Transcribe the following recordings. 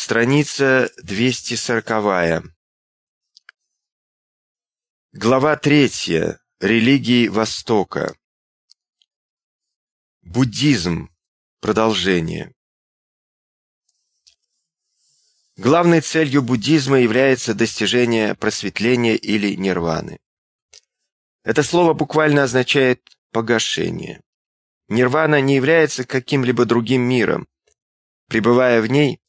Страница 240. Глава 3. Религии Востока. Буддизм. Продолжение. Главной целью буддизма является достижение просветления или нирваны. Это слово буквально означает «погашение». Нирвана не является каким-либо другим миром. Пребывая в ней,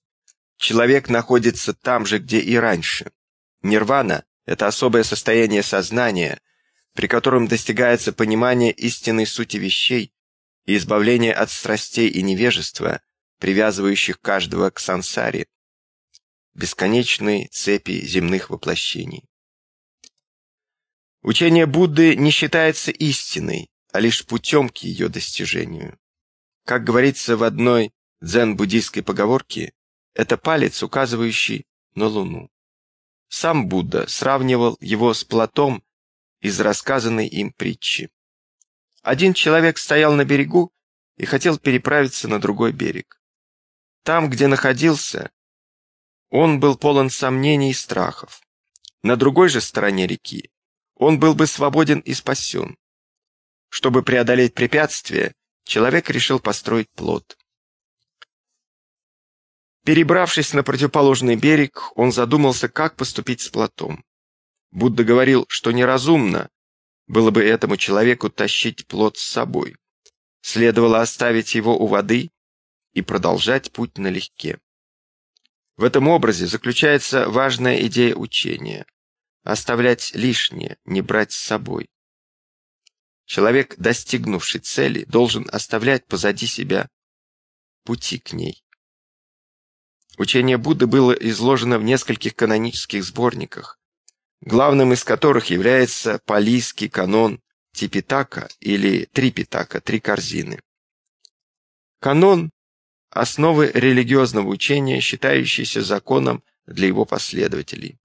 Человек находится там же, где и раньше. Нирвана – это особое состояние сознания, при котором достигается понимание истинной сути вещей и избавление от страстей и невежества, привязывающих каждого к сансаре, бесконечной цепи земных воплощений. Учение Будды не считается истиной, а лишь путем к ее достижению. Как говорится в одной дзен-буддийской поговорке, это палец, указывающий на Луну. Сам Будда сравнивал его с плотом из рассказанной им притчи. Один человек стоял на берегу и хотел переправиться на другой берег. Там, где находился, он был полон сомнений и страхов. На другой же стороне реки он был бы свободен и спасен. Чтобы преодолеть препятствие, человек решил построить плот. Перебравшись на противоположный берег, он задумался, как поступить с плотом. Будда говорил, что неразумно было бы этому человеку тащить плот с собой. Следовало оставить его у воды и продолжать путь налегке. В этом образе заключается важная идея учения – оставлять лишнее, не брать с собой. Человек, достигнувший цели, должен оставлять позади себя пути к ней. Учение Будды было изложено в нескольких канонических сборниках, главным из которых является палийский канон Типитака или Трипитака, три корзины. Канон – основы религиозного учения, считающийся законом для его последователей.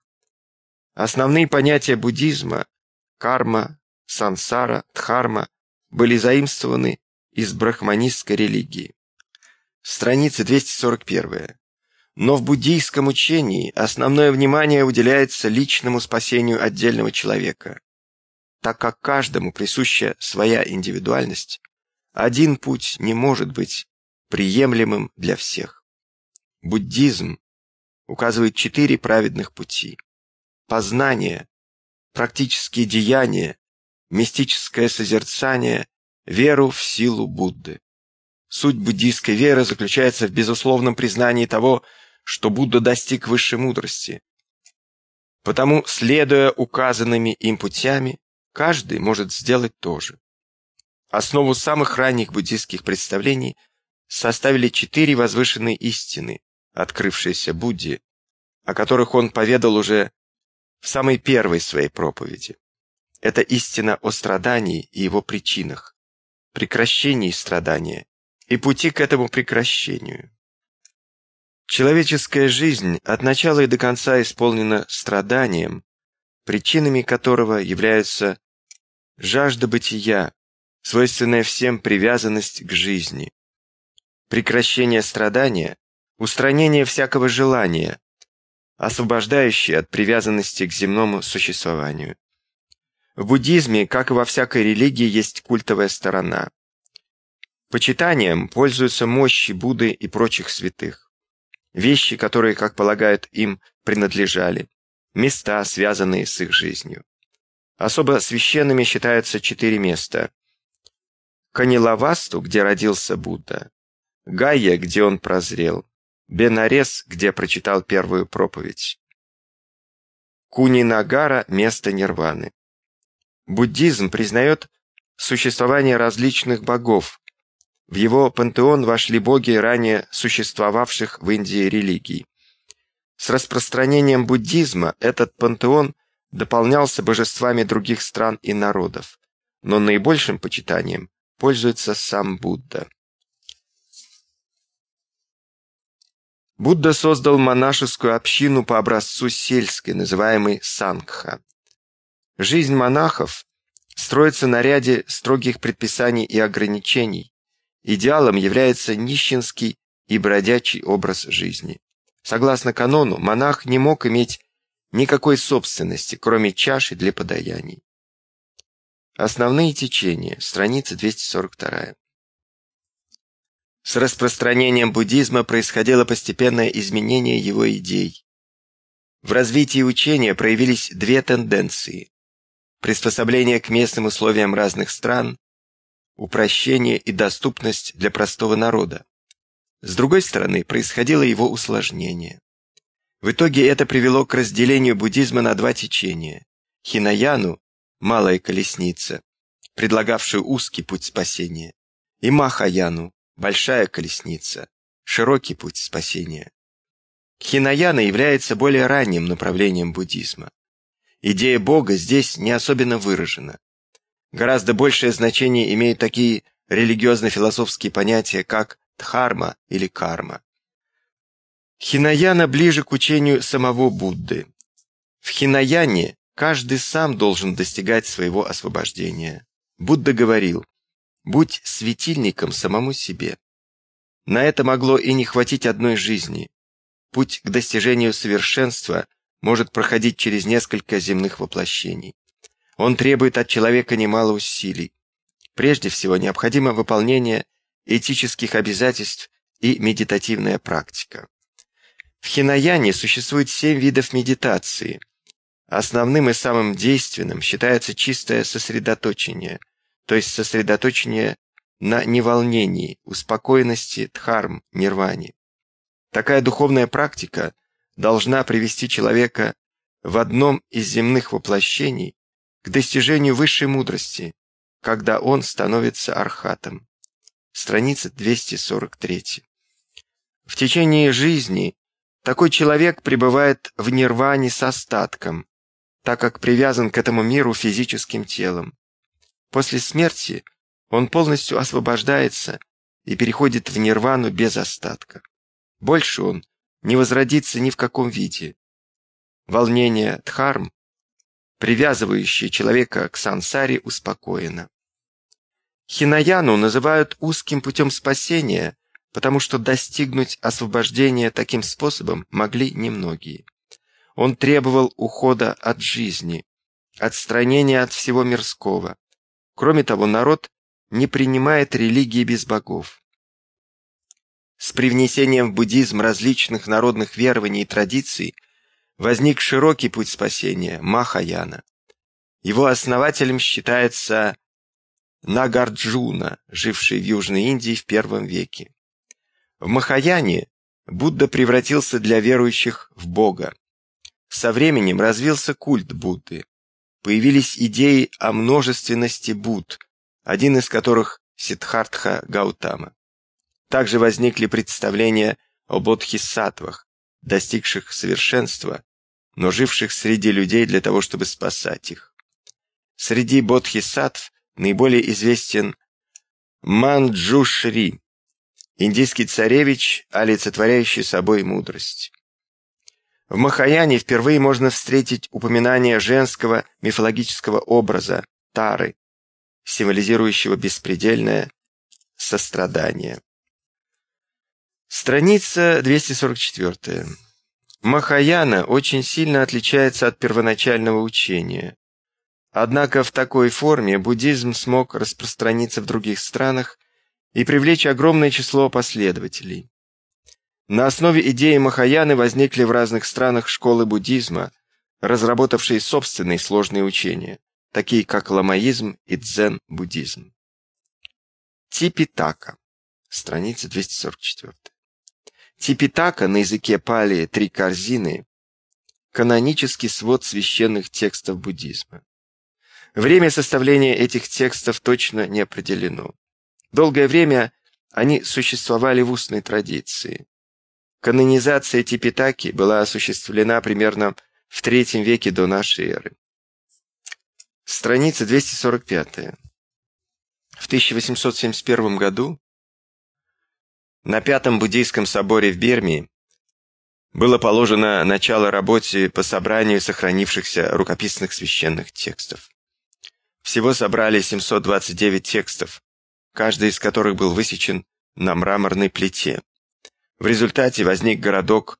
Основные понятия буддизма – карма, сансара, дхарма – были заимствованы из брахманистской религии. Страница 241. Но в буддийском учении основное внимание уделяется личному спасению отдельного человека. Так как каждому присуща своя индивидуальность, один путь не может быть приемлемым для всех. Буддизм указывает четыре праведных пути. Познание, практические деяния, мистическое созерцание, веру в силу Будды. Суть буддийской веры заключается в безусловном признании того, что Будда достиг высшей мудрости. Потому, следуя указанными им путями, каждый может сделать то же. Основу самых ранних буддийских представлений составили четыре возвышенные истины, открывшиеся Будде, о которых он поведал уже в самой первой своей проповеди. Это истина о страдании и его причинах, прекращении страдания и пути к этому прекращению. Человеческая жизнь от начала и до конца исполнена страданием, причинами которого являются жажда бытия, свойственная всем привязанность к жизни, прекращение страдания, устранение всякого желания, освобождающее от привязанности к земному существованию. В буддизме, как и во всякой религии, есть культовая сторона. Почитанием пользуются мощи Будды и прочих святых вещи, которые, как полагают, им принадлежали, места, связанные с их жизнью. Особо священными считаются четыре места. Канилавасту, где родился Будда, Гайя, где он прозрел, Бенарес, где прочитал первую проповедь, Кунинагара – место нирваны. Буддизм признает существование различных богов, в его пантеон вошли боги ранее существовавших в Индии религий. С распространением буддизма этот пантеон дополнялся божествами других стран и народов, но наибольшим почитанием пользуется сам Будда. Будда создал монашескую общину по образцу сельской, называемой Сангха. Жизнь монахов строится на ряде строгих предписаний и ограничений, Идеалом является нищенский и бродячий образ жизни. Согласно канону, монах не мог иметь никакой собственности, кроме чаши для подаяний. Основные течения, страница 242. С распространением буддизма происходило постепенное изменение его идей. В развитии учения проявились две тенденции – приспособление к местным условиям разных стран, упрощение и доступность для простого народа. С другой стороны, происходило его усложнение. В итоге это привело к разделению буддизма на два течения – Хинаяну, малая колесница, предлагавшую узкий путь спасения, и Махаяну, большая колесница, широкий путь спасения. Хинаяна является более ранним направлением буддизма. Идея Бога здесь не особенно выражена. Гораздо большее значение имеют такие религиозно-философские понятия, как дхарма или карма. Хинаяна ближе к учению самого Будды. В Хинаяне каждый сам должен достигать своего освобождения. Будда говорил, будь светильником самому себе. На это могло и не хватить одной жизни. Путь к достижению совершенства может проходить через несколько земных воплощений. Он требует от человека немало усилий. Прежде всего, необходимо выполнение этических обязательств и медитативная практика. В Хинаяне существует семь видов медитации. Основным и самым действенным считается чистое сосредоточение, то есть сосредоточение на неволнении, успокоенности, дхарм, нирване. Такая духовная практика должна привести человека в одном из земных воплощений к достижению высшей мудрости, когда он становится архатом страница 243. В течение жизни такой человек пребывает в нирване с остатком, так как привязан к этому миру физическим телом. После смерти он полностью освобождается и переходит в нирвану без остатка. Больше он не возродится ни в каком виде. Волнение дхарм, привязывающее человека к сансаре, успокоено. Хинаяну называют узким путем спасения, потому что достигнуть освобождения таким способом могли немногие. Он требовал ухода от жизни, отстранения от всего мирского. Кроме того, народ не принимает религии без богов. С привнесением в буддизм различных народных верований и традиций возник широкий путь спасения – Махаяна. Его основателем считается Нагарджуна, живший в Южной Индии в первом веке. В Махаяне Будда превратился для верующих в Бога. Со временем развился культ Будды. Появились идеи о множественности Будд, один из которых Сиддхартха Гаутама. Также возникли представления о бодхисаттвах, достигших совершенства, но живших среди людей для того, чтобы спасать их. Среди бодхисаттв наиболее известен Манджушри, индийский царевич, олицетворяющий собой мудрость. В Махаяне впервые можно встретить упоминание женского мифологического образа Тары, символизирующего беспредельное сострадание. Страница 244. Махаяна очень сильно отличается от первоначального учения. Однако в такой форме буддизм смог распространиться в других странах и привлечь огромное число последователей. На основе идеи Махаяны возникли в разных странах школы буддизма, разработавшие собственные сложные учения, такие как ламаизм и дзен-буддизм. Типитака, страница 244. Типитака на языке пали «три корзины» – канонический свод священных текстов буддизма. Время составления этих текстов точно не определено. Долгое время они существовали в устной традиции. Канонизация Типитаки была осуществлена примерно в III веке до нашей эры. Страница 245. В 1871 году на Пятом буддийском соборе в Бермии было положено начало работе по собранию сохранившихся рукописных священных текстов. Всего собрали 729 текстов, каждый из которых был высечен на мраморной плите. В результате возник городок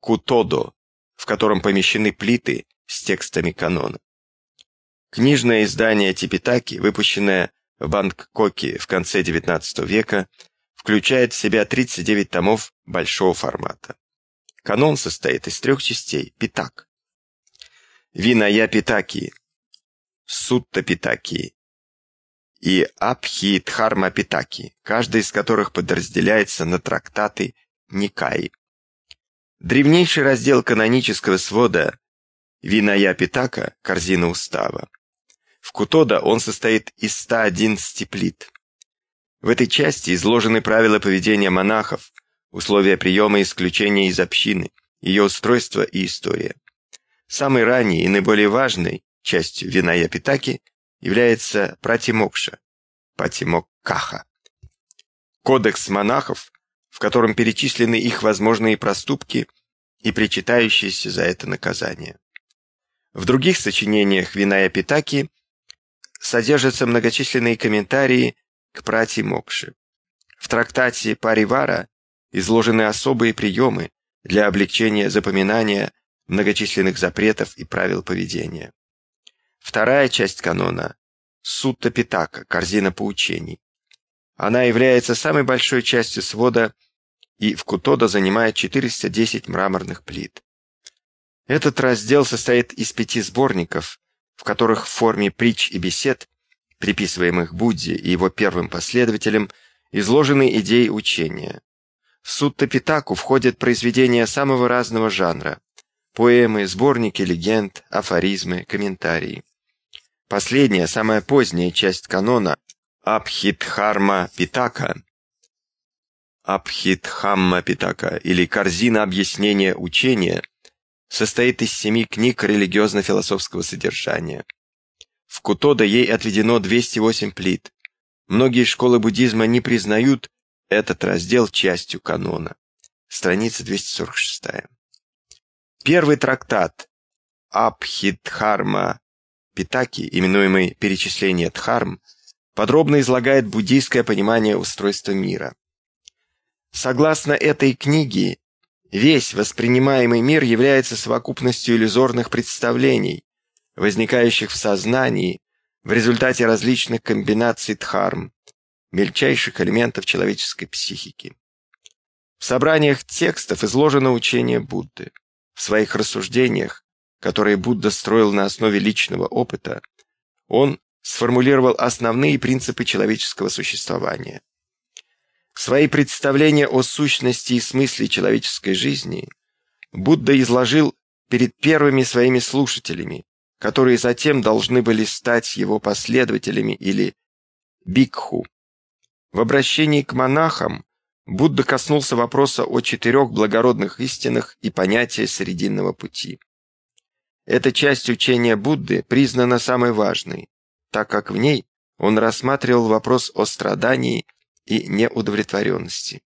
Кутодо, в котором помещены плиты с текстами канона. Книжное издание Типитаки, выпущенное в Бангкоке в конце XIX века, включает в себя 39 томов большого формата. Канон состоит из трех частей – питак. Виная питаки, сутта питаки и абхи дхарма питаки, каждый из которых подразделяется на трактаты Никаи. Древнейший раздел канонического свода Виная Питака, корзина устава. В Кутода он состоит из 111 плит. В этой части изложены правила поведения монахов, условия приема и исключения из общины, ее устройство и история. Самой ранней и наиболее важной частью Виная Питаки является Пратимокша, Патимоккаха. Кодекс монахов, в котором перечислены их возможные проступки и причитающиеся за это наказание. В других сочинениях Виная Питаки содержатся многочисленные комментарии к прати Мокши. В трактате Паривара изложены особые приемы для облегчения запоминания многочисленных запретов и правил поведения. Вторая часть канона – Сутта Питака, корзина поучений. Она является самой большой частью свода и в Кутода занимает 410 мраморных плит. Этот раздел состоит из пяти сборников, в которых в форме притч и бесед приписываемых Будде и его первым последователям, изложены идеи учения. В Сутта Питаку входят произведения самого разного жанра – поэмы, сборники легенд, афоризмы, комментарии. Последняя, самая поздняя часть канона – Абхидхарма Питака – Абхидхамма Питака или корзина объяснения учения состоит из семи книг религиозно-философского содержания – в Кутода ей отведено 208 плит. Многие школы буддизма не признают этот раздел частью канона. Страница 246. Первый трактат Абхидхарма Питаки, именуемый «Перечисление Дхарм», подробно излагает буддийское понимание устройства мира. Согласно этой книге, весь воспринимаемый мир является совокупностью иллюзорных представлений, возникающих в сознании в результате различных комбинаций дхарм, мельчайших элементов человеческой психики. В собраниях текстов изложено учение Будды. В своих рассуждениях, которые Будда строил на основе личного опыта, он сформулировал основные принципы человеческого существования. Свои представления о сущности и смысле человеческой жизни Будда изложил перед первыми своими слушателями, которые затем должны были стать его последователями или бикху. В обращении к монахам Будда коснулся вопроса о четырех благородных истинах и понятия Срединного пути. Эта часть учения Будды признана самой важной, так как в ней он рассматривал вопрос о страдании и неудовлетворенности.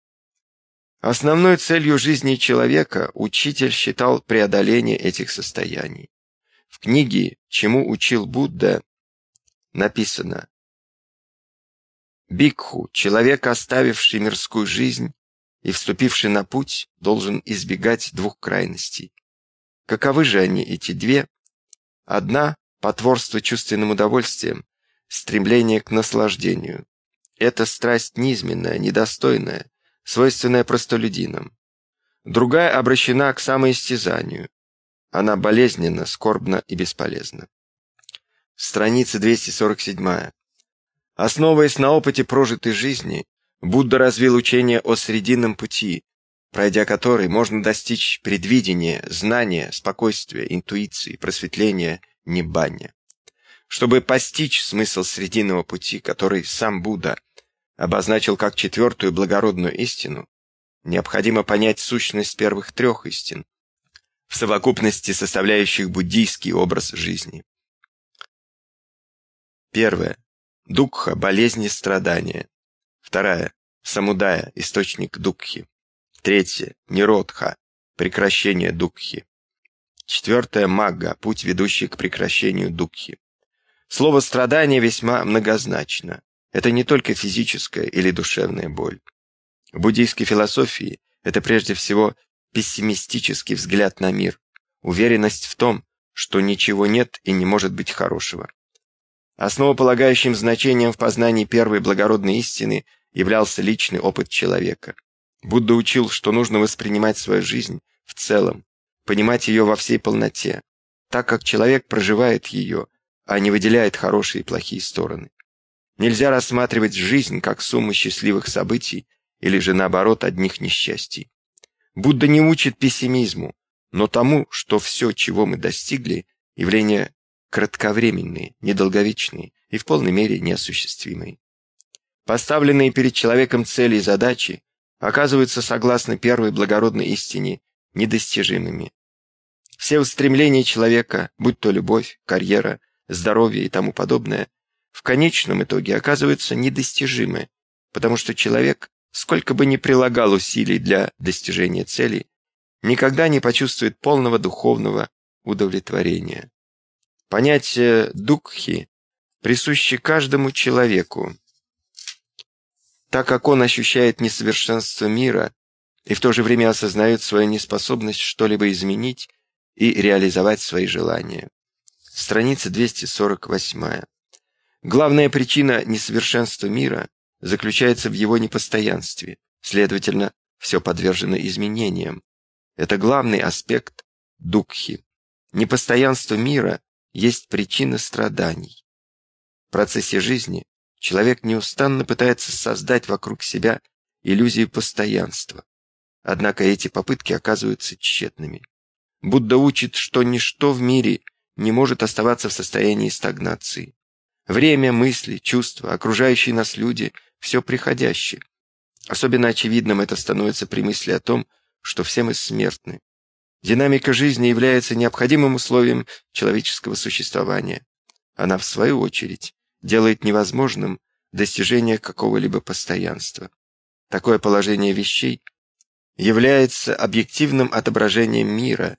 Основной целью жизни человека учитель считал преодоление этих состояний. В книге «Чему учил Будда» написано «Бикху, человек, оставивший мирскую жизнь и вступивший на путь, должен избегать двух крайностей. Каковы же они, эти две? Одна – потворство чувственным удовольствием, стремление к наслаждению. Это страсть низменная, недостойная, свойственная простолюдинам. Другая обращена к самоистязанию, она болезненна, скорбна и бесполезна. Страница 247. Основываясь на опыте прожитой жизни, Будда развил учение о срединном пути, пройдя который можно достичь предвидения, знания, спокойствия, интуиции, просветления, небания. Чтобы постичь смысл срединного пути, который сам Будда обозначил как четвертую благородную истину, необходимо понять сущность первых трех истин, в совокупности составляющих буддийский образ жизни. Первое. Дукха – болезни страдания. Вторая. Самудая – источник дукхи. Третье. Ниродха – прекращение дукхи. Четвертое. Магга – путь, ведущий к прекращению дукхи. Слово «страдание» весьма многозначно. Это не только физическая или душевная боль. В буддийской философии это прежде всего пессимистический взгляд на мир, уверенность в том, что ничего нет и не может быть хорошего. Основополагающим значением в познании первой благородной истины являлся личный опыт человека. Будда учил, что нужно воспринимать свою жизнь в целом, понимать ее во всей полноте, так как человек проживает ее, а не выделяет хорошие и плохие стороны. Нельзя рассматривать жизнь как сумму счастливых событий или же наоборот одних несчастий. Будда не учит пессимизму, но тому, что все, чего мы достигли, явления кратковременные, недолговечные и в полной мере неосуществимые. Поставленные перед человеком цели и задачи оказываются, согласно первой благородной истине, недостижимыми. Все устремления человека, будь то любовь, карьера, здоровье и тому подобное, в конечном итоге оказываются недостижимы, потому что человек, сколько бы ни прилагал усилий для достижения цели, никогда не почувствует полного духовного удовлетворения. Понятие «дукхи» присуще каждому человеку, так как он ощущает несовершенство мира и в то же время осознает свою неспособность что-либо изменить и реализовать свои желания. Страница 248. Главная причина несовершенства мира заключается в его непостоянстве, следовательно, все подвержено изменениям. Это главный аспект дукхи. Непостоянство мира есть причина страданий. В процессе жизни человек неустанно пытается создать вокруг себя иллюзию постоянства. Однако эти попытки оказываются тщетными. Будда учит, что ничто в мире не может оставаться в состоянии стагнации. Время, мысли, чувства, окружающие нас люди – все приходящее. Особенно очевидным это становится при мысли о том, что все мы смертны. Динамика жизни является необходимым условием человеческого существования. Она, в свою очередь, делает невозможным достижение какого-либо постоянства. Такое положение вещей является объективным отображением мира,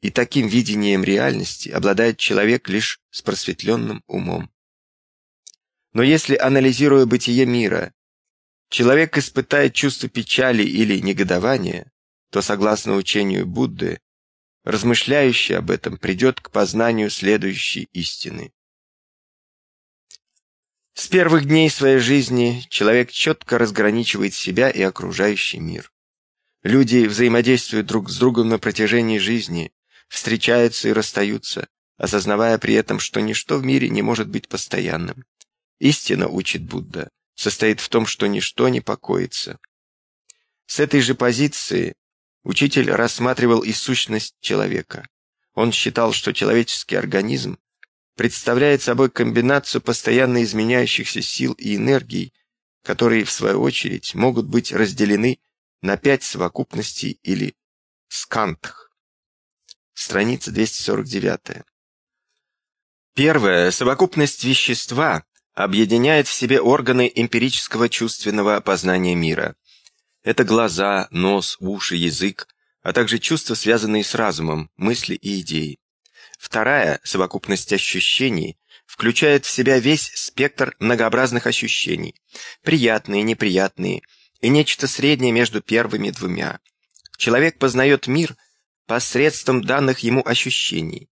и таким видением реальности обладает человек лишь с просветленным умом. Но если, анализируя бытие мира, человек испытает чувство печали или негодования, то, согласно учению Будды, размышляющий об этом придет к познанию следующей истины. С первых дней своей жизни человек четко разграничивает себя и окружающий мир. Люди взаимодействуют друг с другом на протяжении жизни, встречаются и расстаются, осознавая при этом, что ничто в мире не может быть постоянным. Истина, учит Будда, состоит в том, что ничто не покоится. С этой же позиции Учитель рассматривал и сущность человека. Он считал, что человеческий организм представляет собой комбинацию постоянно изменяющихся сил и энергий, которые, в свою очередь, могут быть разделены на пять совокупностей или скантх. Страница 249. Первая совокупность вещества объединяет в себе органы эмпирического чувственного познания мира. Это глаза, нос, уши, язык, а также чувства, связанные с разумом, мысли и идеи. Вторая, совокупность ощущений, включает в себя весь спектр многообразных ощущений, приятные, неприятные, и нечто среднее между первыми двумя. Человек познает мир посредством данных ему ощущений,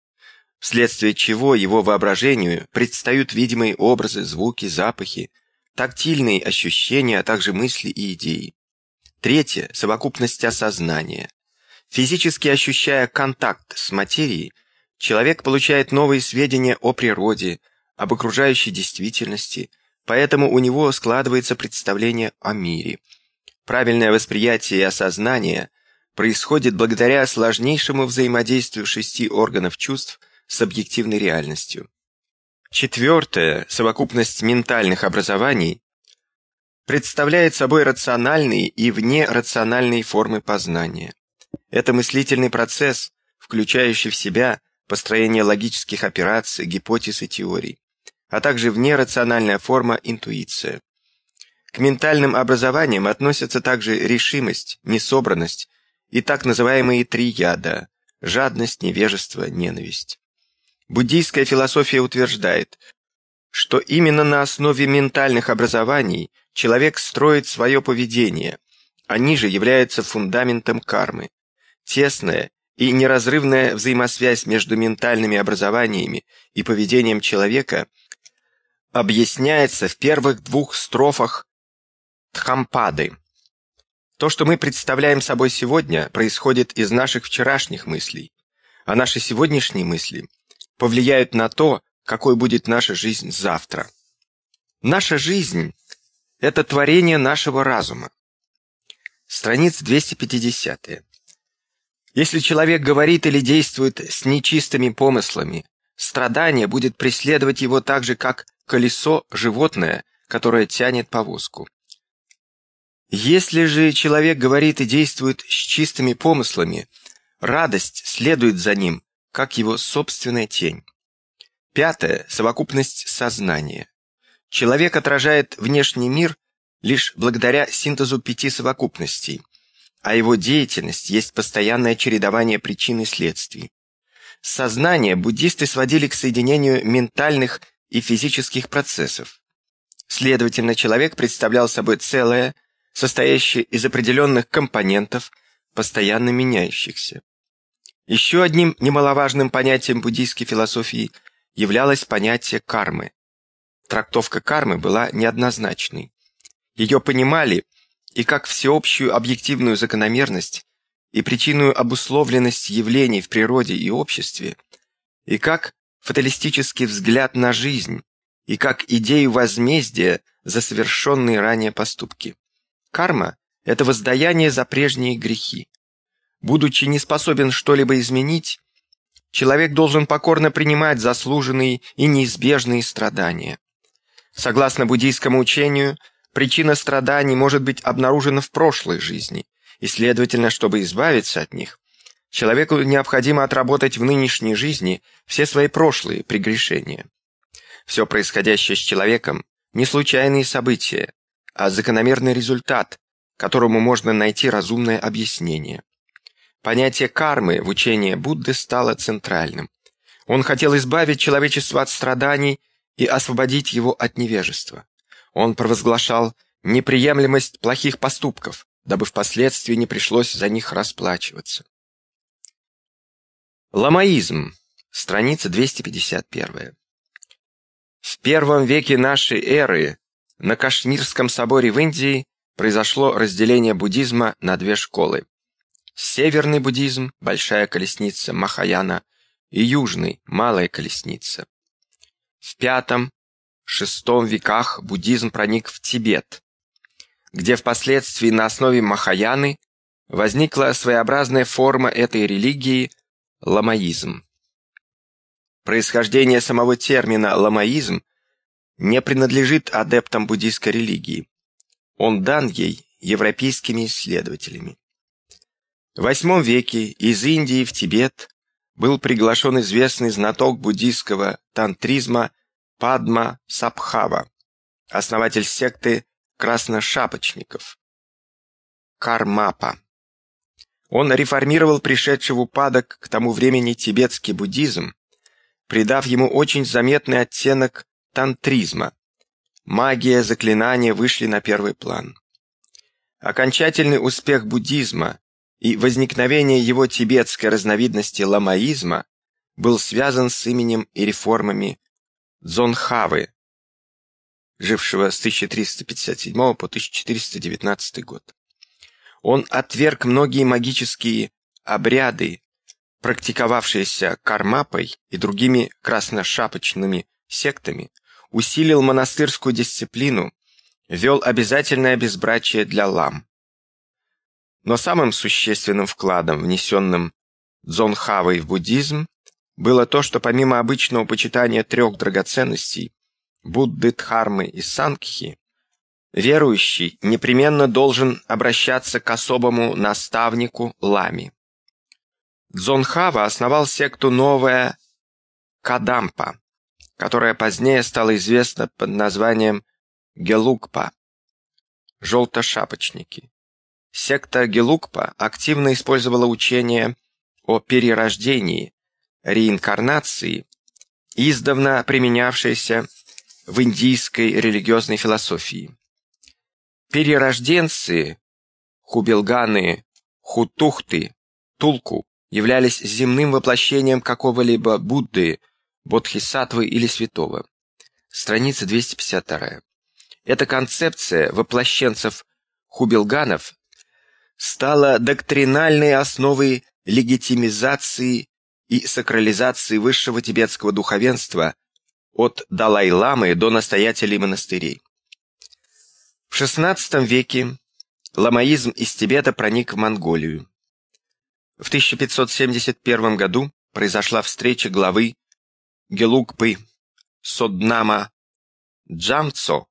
вследствие чего его воображению предстают видимые образы, звуки, запахи, тактильные ощущения, а также мысли и идеи. Третье – совокупность осознания. Физически ощущая контакт с материей, человек получает новые сведения о природе, об окружающей действительности, поэтому у него складывается представление о мире. Правильное восприятие и осознание происходит благодаря сложнейшему взаимодействию шести органов чувств с объективной реальностью. Четвертое – совокупность ментальных образований представляет собой рациональные и внерациональные формы познания. Это мыслительный процесс, включающий в себя построение логических операций, гипотез и теорий, а также внерациональная форма интуиция. К ментальным образованиям относятся также решимость, несобранность и так называемые три яда – жадность, невежество, ненависть. Буддийская философия утверждает, что именно на основе ментальных образований человек строит свое поведение, они же являются фундаментом кармы. тесная и неразрывная взаимосвязь между ментальными образованиями и поведением человека объясняется в первых двух строфах Тхампады. То, что мы представляем собой сегодня, происходит из наших вчерашних мыслей, а наши сегодняшние мысли повлияют на то, какой будет наша жизнь завтра. Наша жизнь – это творение нашего разума. Страница 250. Если человек говорит или действует с нечистыми помыслами, страдание будет преследовать его так же, как колесо животное, которое тянет повозку. Если же человек говорит и действует с чистыми помыслами, радость следует за ним, как его собственная тень. Пятое – совокупность сознания. Человек отражает внешний мир лишь благодаря синтезу пяти совокупностей, а его деятельность есть постоянное чередование причин и следствий. Сознание буддисты сводили к соединению ментальных и физических процессов. Следовательно, человек представлял собой целое, состоящее из определенных компонентов, постоянно меняющихся. Еще одним немаловажным понятием буддийской философии являлось понятие кармы. Трактовка кармы была неоднозначной. Ее понимали и как всеобщую объективную закономерность, и причинную обусловленность явлений в природе и обществе, и как фаталистический взгляд на жизнь, и как идею возмездия за совершенные ранее поступки. Карма – это воздаяние за прежние грехи. Будучи не способен что-либо изменить, человек должен покорно принимать заслуженные и неизбежные страдания. Согласно буддийскому учению, причина страданий может быть обнаружена в прошлой жизни, и, следовательно, чтобы избавиться от них, человеку необходимо отработать в нынешней жизни все свои прошлые прегрешения. Все происходящее с человеком – не случайные события, а закономерный результат, которому можно найти разумное объяснение. Понятие кармы в учении Будды стало центральным. Он хотел избавить человечество от страданий и освободить его от невежества. Он провозглашал неприемлемость плохих поступков, дабы впоследствии не пришлось за них расплачиваться. Ламаизм. Страница 251. В первом веке нашей эры на Кашмирском соборе в Индии произошло разделение буддизма на две школы. Северный буддизм, большая колесница Махаяна, и южный, малая колесница. В пятом-шестом веках буддизм проник в Тибет, где впоследствии на основе Махаяны возникла своеобразная форма этой религии – ламаизм. Происхождение самого термина «ламаизм» не принадлежит адептам буддийской религии. Он дан ей европейскими исследователями. В VIII веке из Индии в Тибет был приглашен известный знаток буддийского тантризма Падма Сабхава, основатель секты красношапочников. Кармапа. Он реформировал пришедший в упадок к тому времени тибетский буддизм, придав ему очень заметный оттенок тантризма. Магия, заклинания вышли на первый план. Окончательный успех буддизма и возникновение его тибетской разновидности ламаизма был связан с именем и реформами Дзонхавы, жившего с 1357 по 1419 год. Он отверг многие магические обряды, практиковавшиеся Кармапой и другими красношапочными сектами, усилил монастырскую дисциплину, вел обязательное безбрачие для лам. Но самым существенным вкладом, внесенным Дзонхавой в буддизм, было то, что помимо обычного почитания трех драгоценностей Будды, Дхармы и Сангхи, верующий непременно должен обращаться к особому наставнику Лами. Дзонхава основал секту Новая Кадампа, которая позднее стала известна под названием Гелукпа – «желтошапочники». Секта Гелукпа активно использовала учение о перерождении, реинкарнации, издавна применявшееся в индийской религиозной философии. Перерожденцы, хубилганы, хутухты, Тулку являлись земным воплощением какого-либо Будды, Бодхисаттвы или святого. Страница 252. Эта концепция воплощенцев хубилганов стала доктринальной основой легитимизации и сакрализации высшего тибетского духовенства от Далай-ламы до настоятелей монастырей. В XVI веке ламаизм из Тибета проник в Монголию. В 1571 году произошла встреча главы Гелугпы Соднама Джамцо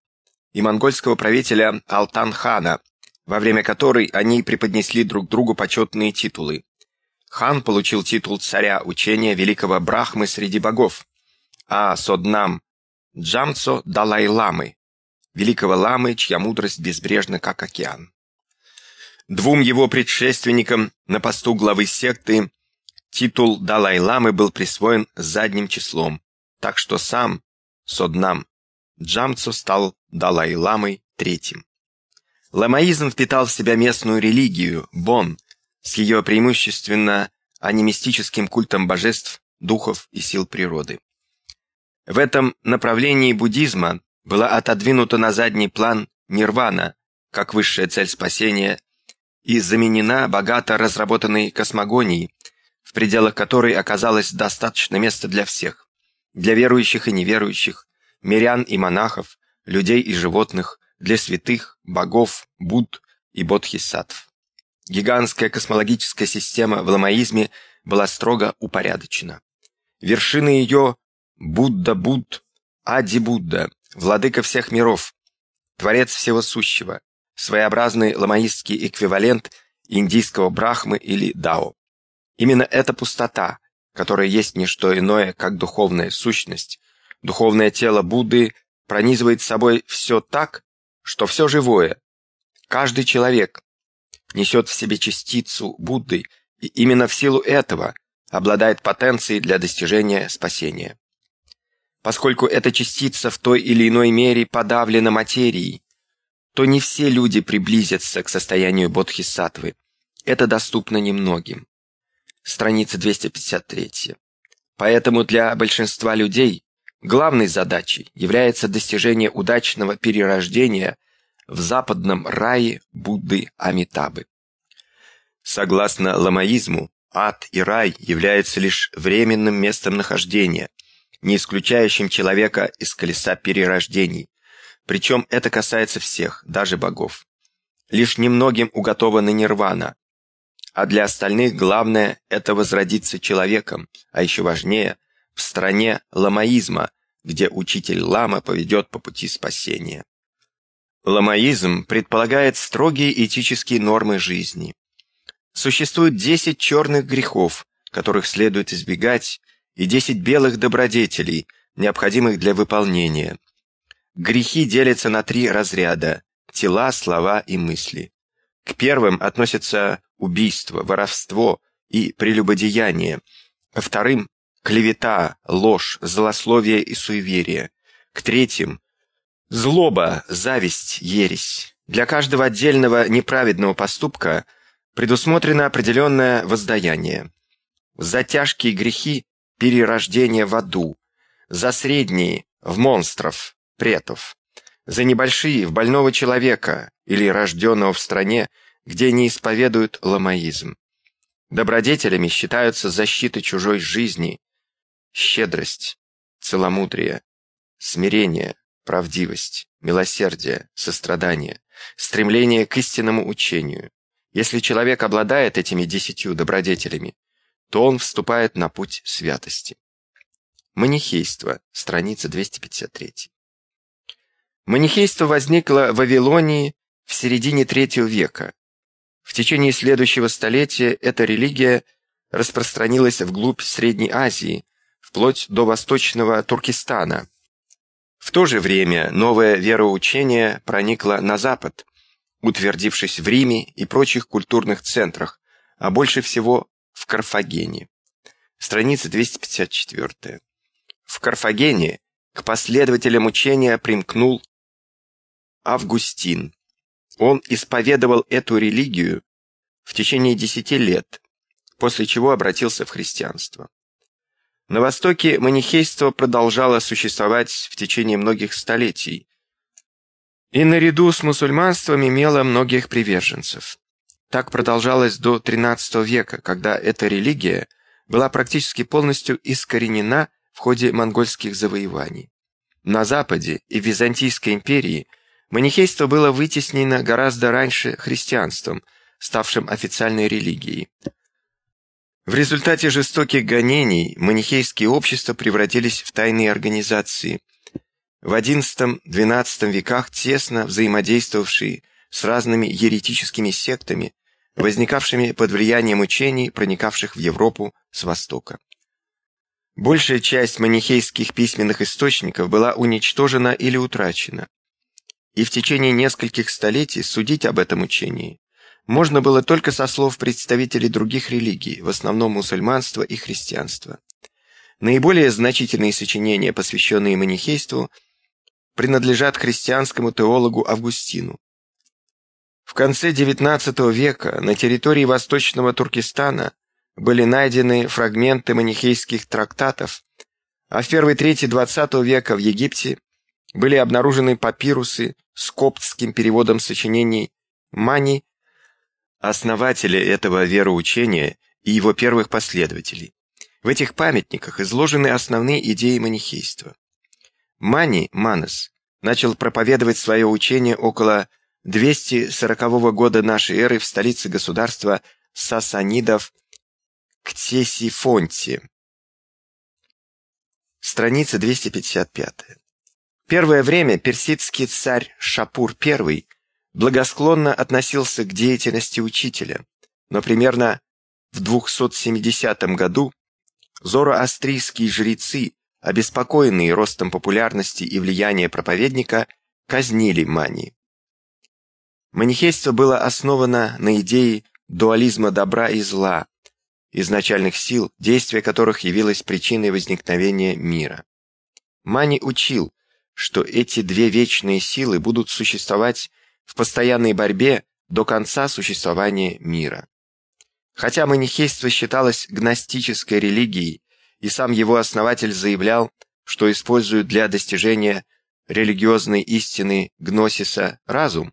и монгольского правителя Алтан-хана, во время которой они преподнесли друг другу почетные титулы. Хан получил титул царя учения великого Брахмы среди богов, а Соднам Джамцо – Далай-ламы, великого ламы, чья мудрость безбрежна, как океан. Двум его предшественникам на посту главы секты титул Далай-ламы был присвоен задним числом, так что сам Соднам Джамцо стал Далай-ламой третьим. Ламаизм впитал в себя местную религию, Бон, с ее преимущественно анимистическим культом божеств, духов и сил природы. В этом направлении буддизма была отодвинута на задний план нирвана, как высшая цель спасения, и заменена богато разработанной космогонией, в пределах которой оказалось достаточно места для всех, для верующих и неверующих, мирян и монахов, людей и животных, для святых, богов, Будд и бодхисаттв. Гигантская космологическая система в ламаизме была строго упорядочена. Вершины ее Будда-Будд, Ади-Будда, владыка всех миров, творец всего сущего, своеобразный ламаистский эквивалент индийского брахмы или дао. Именно эта пустота, которая есть не что иное, как духовная сущность, духовное тело Будды пронизывает собой все так, что все живое, каждый человек, несет в себе частицу Будды, и именно в силу этого обладает потенцией для достижения спасения. Поскольку эта частица в той или иной мере подавлена материей, то не все люди приблизятся к состоянию бодхисаттвы. Это доступно немногим. Страница 253. Поэтому для большинства людей главной задачей является достижение удачного перерождения в западном рае Будды Амитабы. Согласно ламаизму, ад и рай являются лишь временным местом нахождения, не исключающим человека из колеса перерождений, причем это касается всех, даже богов. Лишь немногим уготована нирвана, а для остальных главное – это возродиться человеком, а еще важнее – в стране ламаизма, где учитель лама поведет по пути спасения. Ламаизм предполагает строгие этические нормы жизни. Существует 10 черных грехов, которых следует избегать, и 10 белых добродетелей, необходимых для выполнения. Грехи делятся на три разряда – тела, слова и мысли. К первым относятся убийство, воровство и прелюбодеяние, к вторым – клевета, ложь, злословие и суеверие, к третьим – злоба, зависть, ересь. Для каждого отдельного неправедного поступка предусмотрено определенное воздаяние. За тяжкие грехи – перерождение в аду, за средние – в монстров, претов, за небольшие в больного человека или рожденного в стране, где не исповедуют ламаизм. Добродетелями считаются защита чужой жизни, щедрость, целомудрие, смирение, правдивость, милосердие, сострадание, стремление к истинному учению. Если человек обладает этими десятью добродетелями, то он вступает на путь святости. Манихейство, страница 253. Манихейство возникло в Вавилонии в середине третьего века. В течение следующего столетия эта религия распространилась вглубь Средней Азии, вплоть до восточного Туркестана. В то же время новое вероучение проникло на запад, утвердившись в Риме и прочих культурных центрах, а больше всего в Карфагене. Страница 254. В Карфагене к последователям учения примкнул Августин. Он исповедовал эту религию в течение десяти лет после чего обратился в христианство. На Востоке манихейство продолжало существовать в течение многих столетий и наряду с мусульманством имело многих приверженцев. Так продолжалось до XIII века, когда эта религия была практически полностью искоренена в ходе монгольских завоеваний. На Западе и Византийской империи манихейство было вытеснено гораздо раньше христианством, ставшим официальной религией. В результате жестоких гонений манихейские общества превратились в тайные организации, в XI-XII веках тесно взаимодействовавшие с разными еретическими сектами, возникавшими под влиянием учений, проникавших в Европу с Востока. Большая часть манихейских письменных источников была уничтожена или утрачена. И в течение нескольких столетий судить об этом учении можно было только со слов представителей других религий, в основном мусульманства и христианства. Наиболее значительные сочинения, посвященные манихейству, принадлежат христианскому теологу Августину. В конце XIX века на территории Восточного Туркестана были найдены фрагменты манихейских трактатов, а в первой трети XX века в Египте были обнаружены папирусы с коптским переводом сочинений Мани, основателя этого вероучения и его первых последователей. В этих памятниках изложены основные идеи манихейства. Мани, Манес, начал проповедовать свое учение около 240 года нашей эры в столице государства сасанидов Ктесифонте. Страница 255. Первое время персидский царь Шапур I благосклонно относился к деятельности учителя, но примерно в 270 году зороастрийские жрецы, обеспокоенные ростом популярности и влияния проповедника, казнили Мани. Манихейство было основано на идее дуализма добра и зла, изначальных сил, действие которых явилось причиной возникновения мира. Мани учил, что эти две вечные силы будут существовать в постоянной борьбе до конца существования мира. Хотя манихейство считалось гностической религией, и сам его основатель заявлял, что использует для достижения религиозной истины гносиса разум,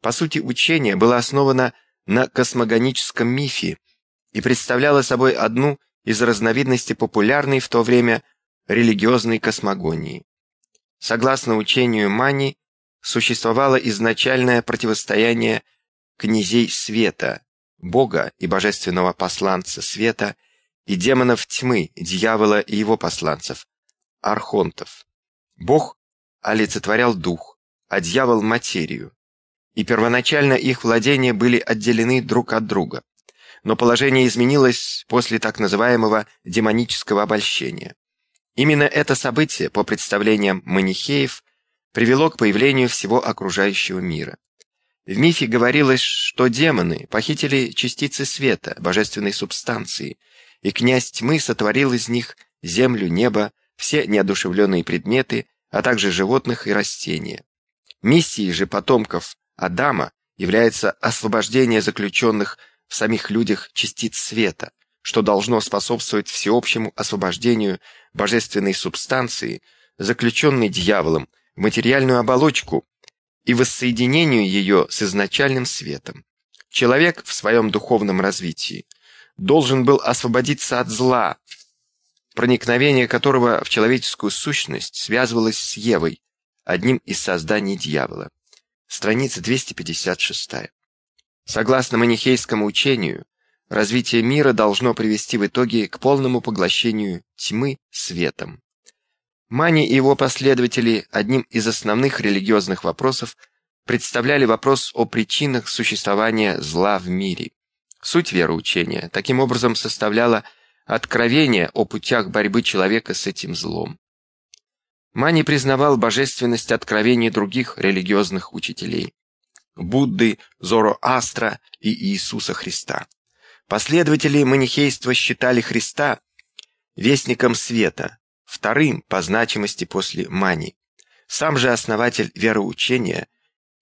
по сути учение было основано на космогоническом мифе, и представляла собой одну из разновидностей популярной в то время религиозной космогонии. Согласно учению Мани, существовало изначальное противостояние князей света, Бога и божественного посланца света, и демонов тьмы, дьявола и его посланцев, архонтов. Бог олицетворял дух, а дьявол – материю. И первоначально их владения были отделены друг от друга но положение изменилось после так называемого демонического обольщения. Именно это событие, по представлениям манихеев, привело к появлению всего окружающего мира. В мифе говорилось, что демоны похитили частицы света, божественной субстанции, и князь тьмы сотворил из них землю, небо, все неодушевленные предметы, а также животных и растения. Миссией же потомков Адама является освобождение заключенных в самих людях частиц света, что должно способствовать всеобщему освобождению божественной субстанции, заключенной дьяволом, материальную оболочку и воссоединению ее с изначальным светом. Человек в своем духовном развитии должен был освободиться от зла, проникновение которого в человеческую сущность связывалось с Евой, одним из созданий дьявола. Страница 256. Согласно манихейскому учению, развитие мира должно привести в итоге к полному поглощению тьмы светом. Мани и его последователи одним из основных религиозных вопросов представляли вопрос о причинах существования зла в мире. Суть вероучения таким образом составляла откровение о путях борьбы человека с этим злом. Мани признавал божественность откровений других религиозных учителей. Будды, Зороастра и Иисуса Христа. Последователи манихейства считали Христа вестником света, вторым по значимости после Мани. Сам же основатель вероучения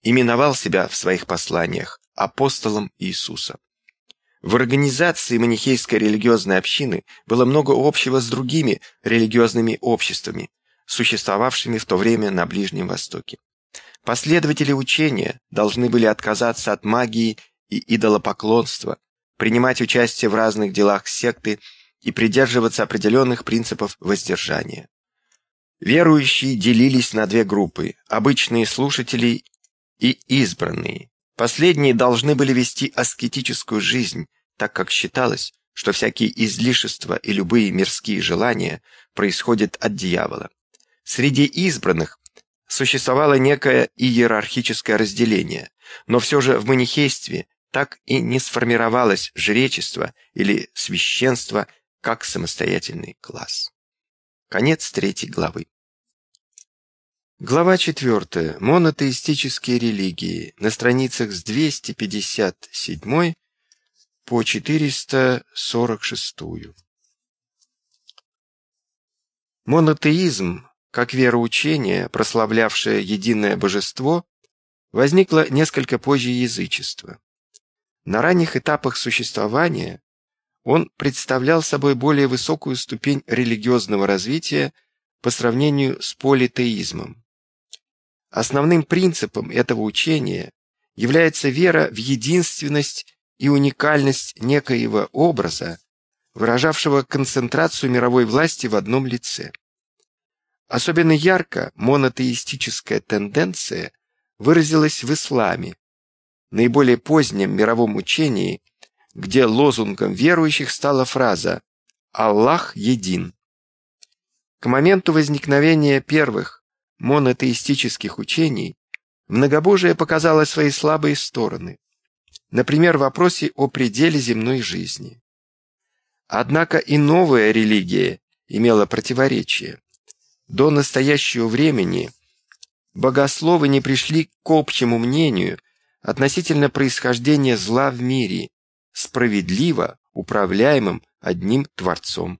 именовал себя в своих посланиях апостолом Иисуса. В организации манихейской религиозной общины было много общего с другими религиозными обществами, существовавшими в то время на Ближнем Востоке. Последователи учения должны были отказаться от магии и идолопоклонства, принимать участие в разных делах секты и придерживаться определенных принципов воздержания. Верующие делились на две группы – обычные слушатели и избранные. Последние должны были вести аскетическую жизнь, так как считалось, что всякие излишества и любые мирские желания происходят от дьявола. Среди избранных существовало некое иерархическое разделение, но все же в манихействе так и не сформировалось жречество или священство как самостоятельный класс. Конец третьей главы. Глава 4. Монотеистические религии. На страницах с 257 по 446. Монотеизм, как вероучение, прославлявшее единое божество, возникло несколько позже язычества. На ранних этапах существования он представлял собой более высокую ступень религиозного развития по сравнению с политеизмом. Основным принципом этого учения является вера в единственность и уникальность некоего образа, выражавшего концентрацию мировой власти в одном лице. Особенно ярко монотеистическая тенденция выразилась в исламе, наиболее позднем мировом учении, где лозунгом верующих стала фраза «Аллах един». К моменту возникновения первых монотеистических учений многобожие показало свои слабые стороны, например, в вопросе о пределе земной жизни. Однако и новая религия имела противоречие. До настоящего времени богословы не пришли к общему мнению относительно происхождения зла в мире, справедливо управляемым одним Творцом.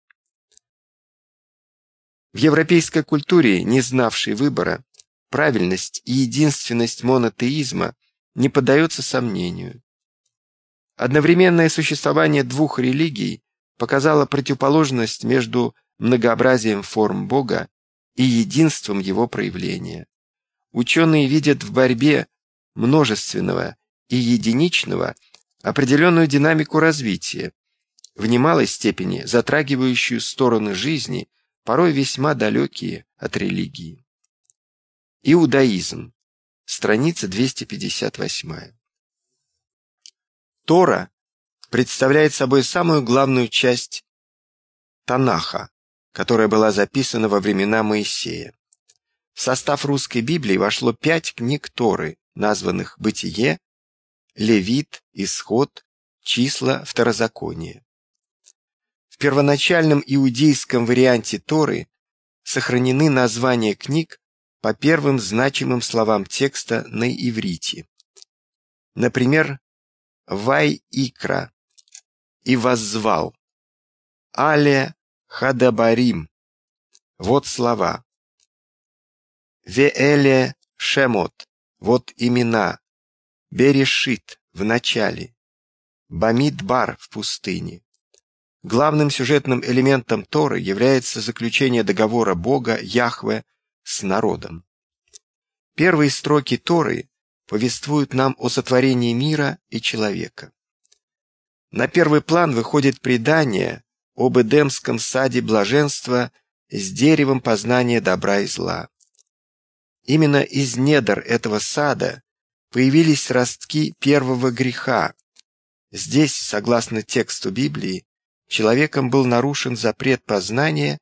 В европейской культуре, не знавшей выбора, правильность и единственность монотеизма не поддаются сомнению. Одновременное существование двух религий показало противоположность между многообразием форм Бога и единством его проявления. Ученые видят в борьбе множественного и единичного определенную динамику развития, в немалой степени затрагивающую стороны жизни, порой весьма далекие от религии. Иудаизм. Страница 258. Тора представляет собой самую главную часть Танаха, которая была записана во времена Моисея. В состав русской Библии вошло пять книг Торы, названных «Бытие», «Левит», «Исход», «Числа», «Второзаконие». В первоначальном иудейском варианте Торы сохранены названия книг по первым значимым словам текста на иврите. Например, «Вай-икра» и «воззвал», «Але хадабарим» – вот слова. «Веэле шемот» – вот имена. «Берешит» – в начале. «Бамидбар» – в пустыне. Главным сюжетным элементом Торы является заключение договора Бога, Яхве, с народом. Первые строки Торы повествуют нам о сотворении мира и человека. На первый план выходит предание об Эдемском саде блаженства с деревом познания добра и зла. Именно из недр этого сада появились ростки первого греха. Здесь, согласно тексту Библии, человеком был нарушен запрет познания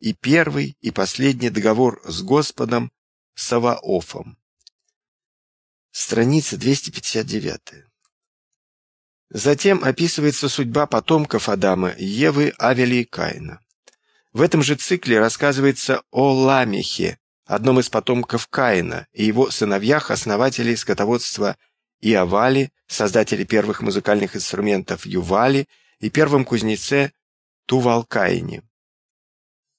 и первый и последний договор с Господом Саваофом. Страница 259. Затем описывается судьба потомков Адама, Евы, Авеля и Каина. В этом же цикле рассказывается о Ламехе, одном из потомков Каина, и его сыновьях, основателей скотоводства Иовали, создатели первых музыкальных инструментов Ювали и первом кузнеце Тувалкаине.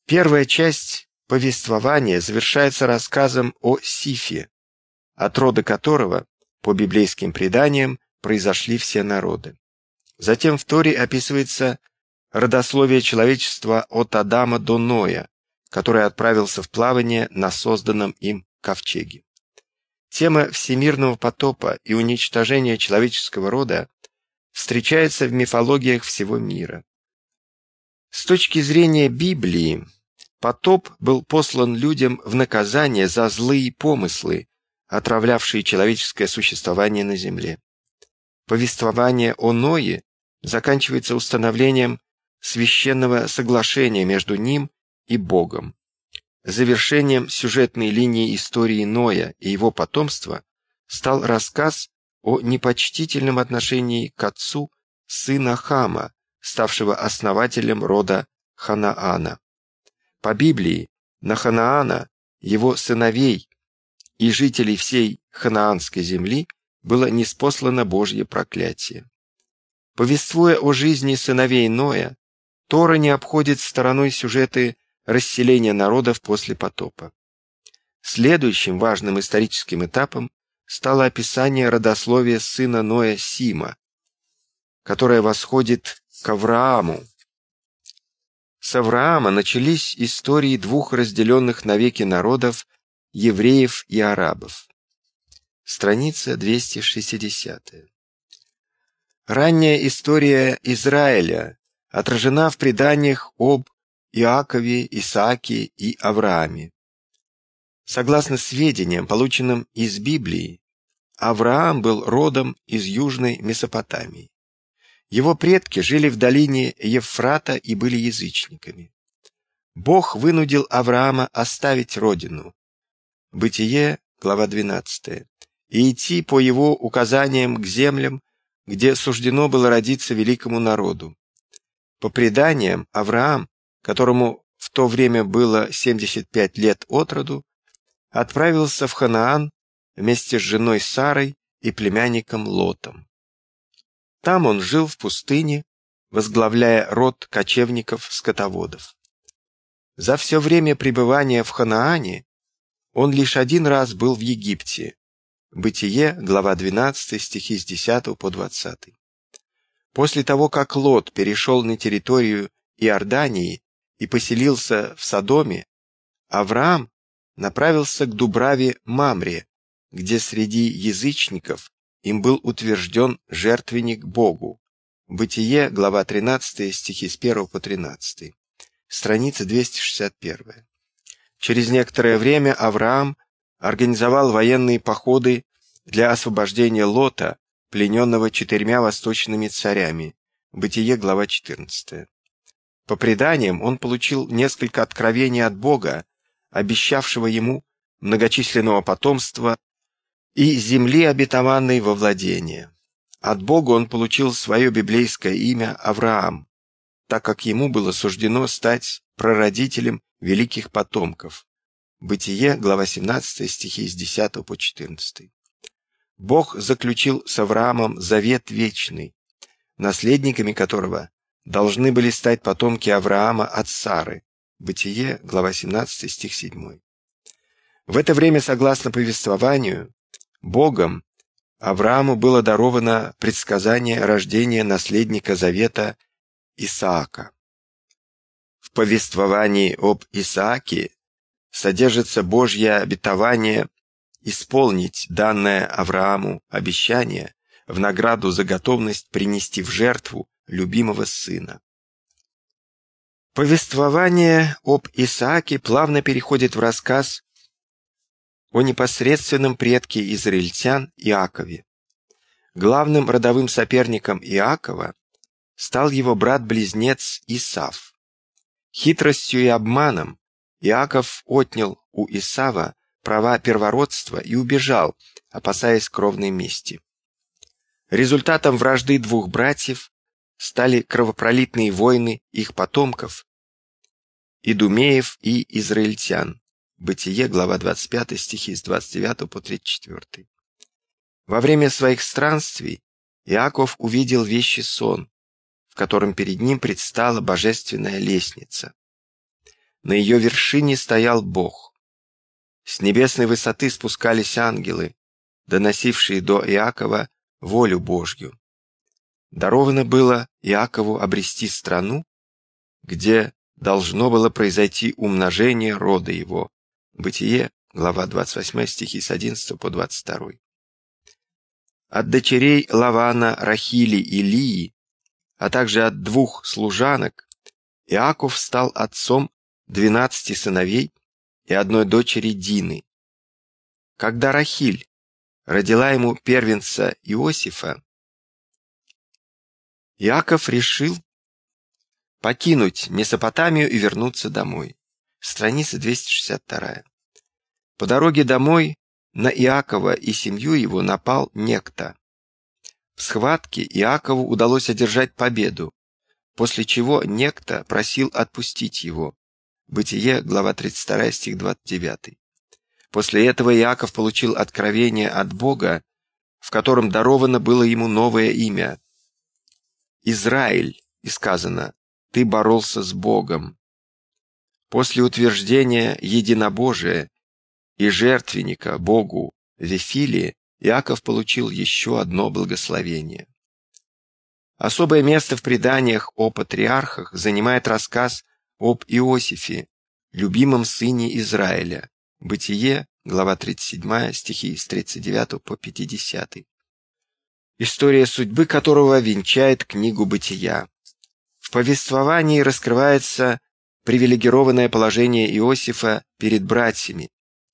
Первая часть повествования завершается рассказом о Сифе, от рода которого, по библейским преданиям, произошли все народы. Затем в Торе описывается родословие человечества от Адама до Ноя, который отправился в плавание на созданном им ковчеге. Тема всемирного потопа и уничтожения человеческого рода встречается в мифологиях всего мира. С точки зрения Библии, потоп был послан людям в наказание за злые помыслы, отравлявшие человеческое существование на земле. Повествование о Ное заканчивается установлением священного соглашения между ним и Богом. Завершением сюжетной линии истории Ноя и его потомства стал рассказ о непочтительном отношении к отцу сына Хама, ставшего основателем рода Ханаана. По Библии на Ханаана, его сыновей и жителей всей ханаанской земли было неспослано Божье проклятие. Повествуя о жизни сыновей Ноя, Тора не обходит стороной сюжеты расселения народов после потопа. Следующим важным историческим этапом стало описание родословия сына Ноя Сима, которое восходит к Аврааму. С Авраама начались истории двух разделенных навеки народов, евреев и арабов. Страница 260. Ранняя история Израиля отражена в преданиях об Иакове, Исааке и Аврааме. Согласно сведениям, полученным из Библии, Авраам был родом из Южной Месопотамии. Его предки жили в долине Евфрата и были язычниками. Бог вынудил Авраама оставить родину. Бытие, глава 12. И идти по его указаниям к землям, где суждено было родиться великому народу. По преданиям, Авраам, которому в то время было 75 лет от роду, отправился в Ханаан вместе с женой Сарой и племянником Лотом. Там он жил в пустыне, возглавляя род кочевников-скотоводов. За все время пребывания в Ханаане он лишь один раз был в Египте. Бытие, глава 12, стихи с 10 по 20. После того, как Лот перешел на территорию Иордании и поселился в Содоме, Авраам направился к Дубраве Мамре, где среди язычников им был утвержден жертвенник Богу. Бытие, глава 13, стихи с 1 по 13. Страница 261. Через некоторое время Авраам организовал военные походы для освобождения Лота, плененного четырьмя восточными царями. Бытие, глава 14. По преданиям, он получил несколько откровений от Бога, обещавшего ему многочисленного потомства и земли обетованной во владение. От Бога он получил свое библейское имя Авраам, так как ему было суждено стать прародителем великих потомков. Бытие, глава 17, стихи с 10 по 14. Бог заключил с Авраамом завет вечный, наследниками которого должны были стать потомки Авраама от Сары. Бытие, глава 17, стих 7. В это время, согласно повествованию, Богом Аврааму было даровано предсказание рождения наследника завета Исаака. В повествовании об Исааке содержится Божье обетование исполнить данное Аврааму обещание в награду за готовность принести в жертву любимого сына. Повествование об Исааке плавно переходит в рассказ о непосредственном предке израильтян Иакове. Главным родовым соперником Иакова стал его брат-близнец Исав. Хитростью и обманом Иаков отнял у Исава права первородства и убежал, опасаясь кровной мести. Результатом вражды двух братьев стали кровопролитные войны их потомков, идумеев и израильтян. Бытие, глава 25, стихи с 29 по 34. Во время своих странствий Иаков увидел вещи сон, в котором перед ним предстала божественная лестница. На ее вершине стоял Бог. С небесной высоты спускались ангелы, доносившие до Иакова волю Божью. Даровано было Иакову обрести страну, где должно было произойти умножение рода его. Бытие, глава 28, стихи с 11 по 22. От дочерей Лавана, Рахили и Лии, а также от двух служанок, Иаков стал отцом двенадцати сыновей и одной дочери Дины. Когда Рахиль родила ему первенца Иосифа, Иаков решил покинуть Месопотамию и вернуться домой. Страница 262. По дороге домой на Иакова и семью его напал некто. В схватке Иакову удалось одержать победу, после чего некто просил отпустить его. Бытие, глава 32, стих 29. После этого Иаков получил откровение от Бога, в котором даровано было ему новое имя – Израиль, и сказано «Ты боролся с Богом». После утверждения единобожия и жертвенника Богу Вифилии Иаков получил еще одно благословение. Особое место в преданиях о патриархах занимает рассказ об Иосифе, любимом сыне Израиля, Бытие, глава 37, стихи с 39 по 50. История судьбы которого венчает книгу Бытия. В повествовании раскрывается привилегированное положение Иосифа перед братьями,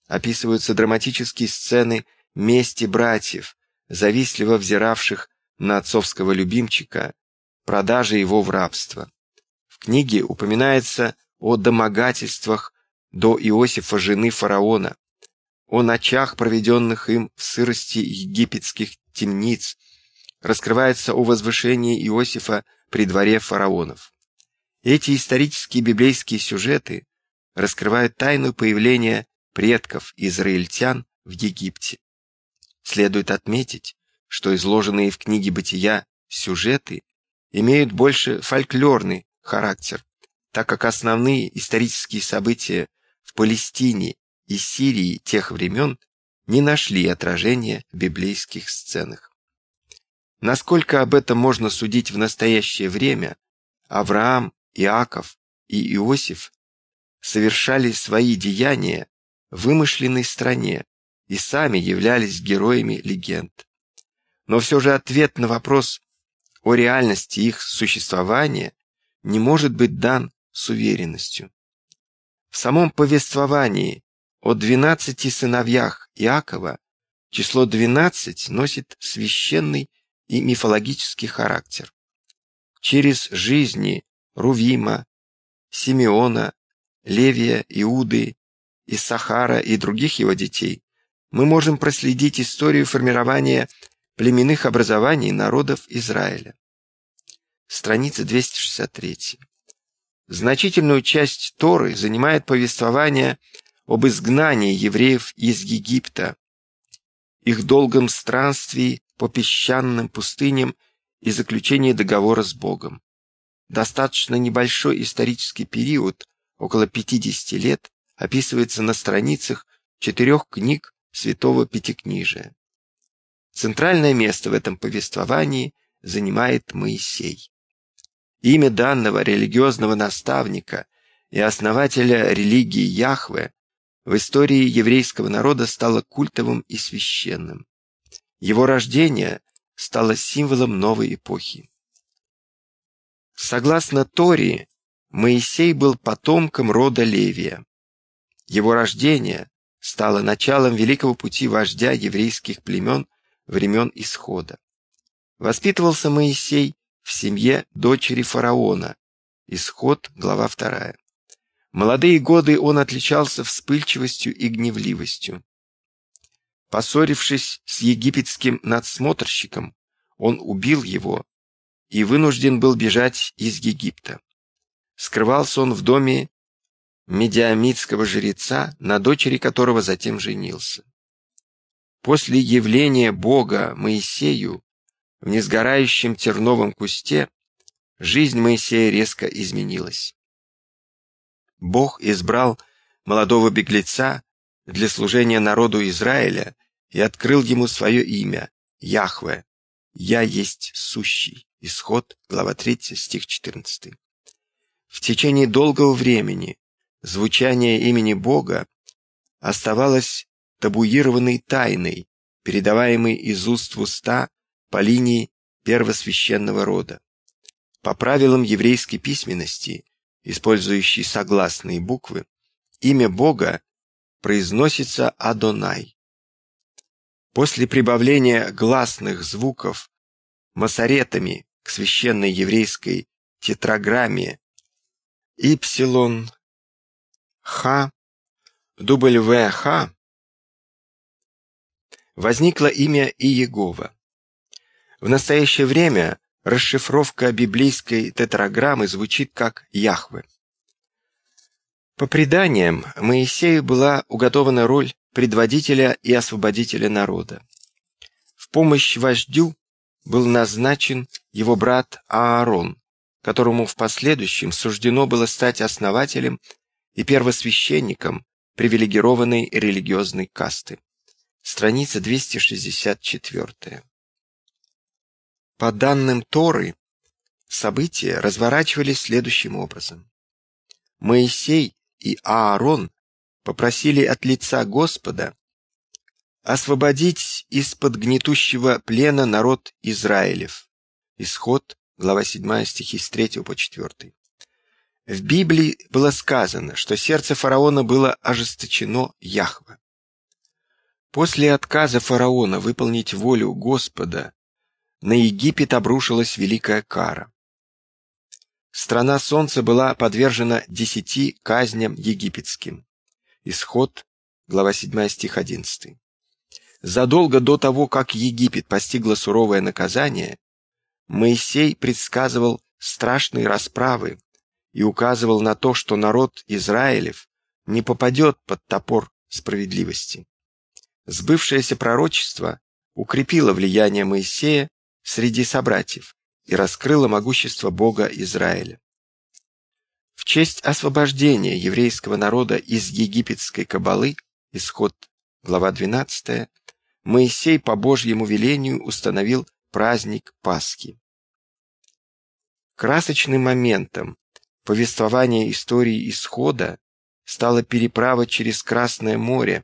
описываются драматические сцены мести братьев, завистливо взиравших на отцовского любимчика, продажи его в рабство. В книге упоминается о домогательствах до Иосифа жены фараона, о ночах, проведенных им в сырости египетских темниц, раскрывается о возвышении Иосифа при дворе фараонов. Эти исторические библейские сюжеты раскрывают тайну появления предков израильтян в Египте. Следует отметить, что изложенные в книге «Бытия» сюжеты имеют больше фольклорный характер, так как основные исторические события в Палестине и Сирии тех времен не нашли отражения в библейских сценах. Насколько об этом можно судить в настоящее время, Авраам, Иаков и Иосиф совершали свои деяния в вымышленной стране и сами являлись героями легенд. Но все же ответ на вопрос о реальности их существования не может быть дан с уверенностью. В самом повествовании о двенадцати сыновьях Иакова число двенадцать носит священный и мифологический характер. Через жизни Рувима, Симеона, Левия, Иуды, Иссахара и других его детей мы можем проследить историю формирования племенных образований народов Израиля. Страница 263. Значительную часть Торы занимает повествование об изгнании евреев из Египта, их долгом странствии по песчаным пустыням и заключении договора с Богом. Достаточно небольшой исторический период, около 50 лет, описывается на страницах четырех книг Святого Пятикнижия. Центральное место в этом повествовании занимает Моисей. Имя данного религиозного наставника и основателя религии Яхве в истории еврейского народа стало культовым и священным. Его рождение стало символом новой эпохи. Согласно Тории, Моисей был потомком рода Левия. Его рождение стало началом великого пути вождя еврейских племен времен Исхода. Воспитывался Моисей в семье дочери фараона. Исход, глава 2. Молодые годы он отличался вспыльчивостью и гневливостью. Поссорившись с египетским надсмотрщиком, он убил его и вынужден был бежать из Египта. Скрывался он в доме медиамитского жреца, на дочери которого затем женился. После явления Бога Моисею в несгорающем терновом кусте жизнь Моисея резко изменилась. Бог избрал молодого беглеца для служения народу Израиля и открыл ему свое имя – Яхве, «Я есть сущий». Исход, глава 3, стих 14. В течение долгого времени звучание имени Бога оставалось табуированной тайной, передаваемой из уст в уста по линии первосвященного рода. По правилам еврейской письменности, использующей согласные буквы, имя Бога произносится Адонай. После прибавления гласных звуков масоретами к священной еврейской тетраграмме Ипсилон Х WH возникло имя Иегова. В настоящее время расшифровка библейской тетраграммы звучит как Яхве. По преданиям, Моисею была уготована роль предводителя и освободителя народа. В помощь вождю был назначен его брат Аарон, которому в последующем суждено было стать основателем и первосвященником привилегированной религиозной касты. Страница 264. По данным Торы, события разворачивались следующим образом. Моисей и Аарон попросили от лица Господа освободить из-под гнетущего плена народ Израилев. Исход, глава 7, стихи с 3 по 4. В Библии было сказано, что сердце фараона было ожесточено Яхве. После отказа фараона выполнить волю Господа на Египет обрушилась великая кара. Страна солнца была подвержена десяти казням египетским. Исход, глава 7, стих 11. Задолго до того, как Египет постигло суровое наказание, Моисей предсказывал страшные расправы и указывал на то, что народ Израилев не попадет под топор справедливости. Сбывшееся пророчество укрепило влияние Моисея среди собратьев и раскрыло могущество Бога Израиля. В честь освобождения еврейского народа из египетской кабалы, исход, глава 12, Моисей по Божьему велению установил праздник Пасхи. Красочным моментом повествования истории исхода стала переправа через Красное море,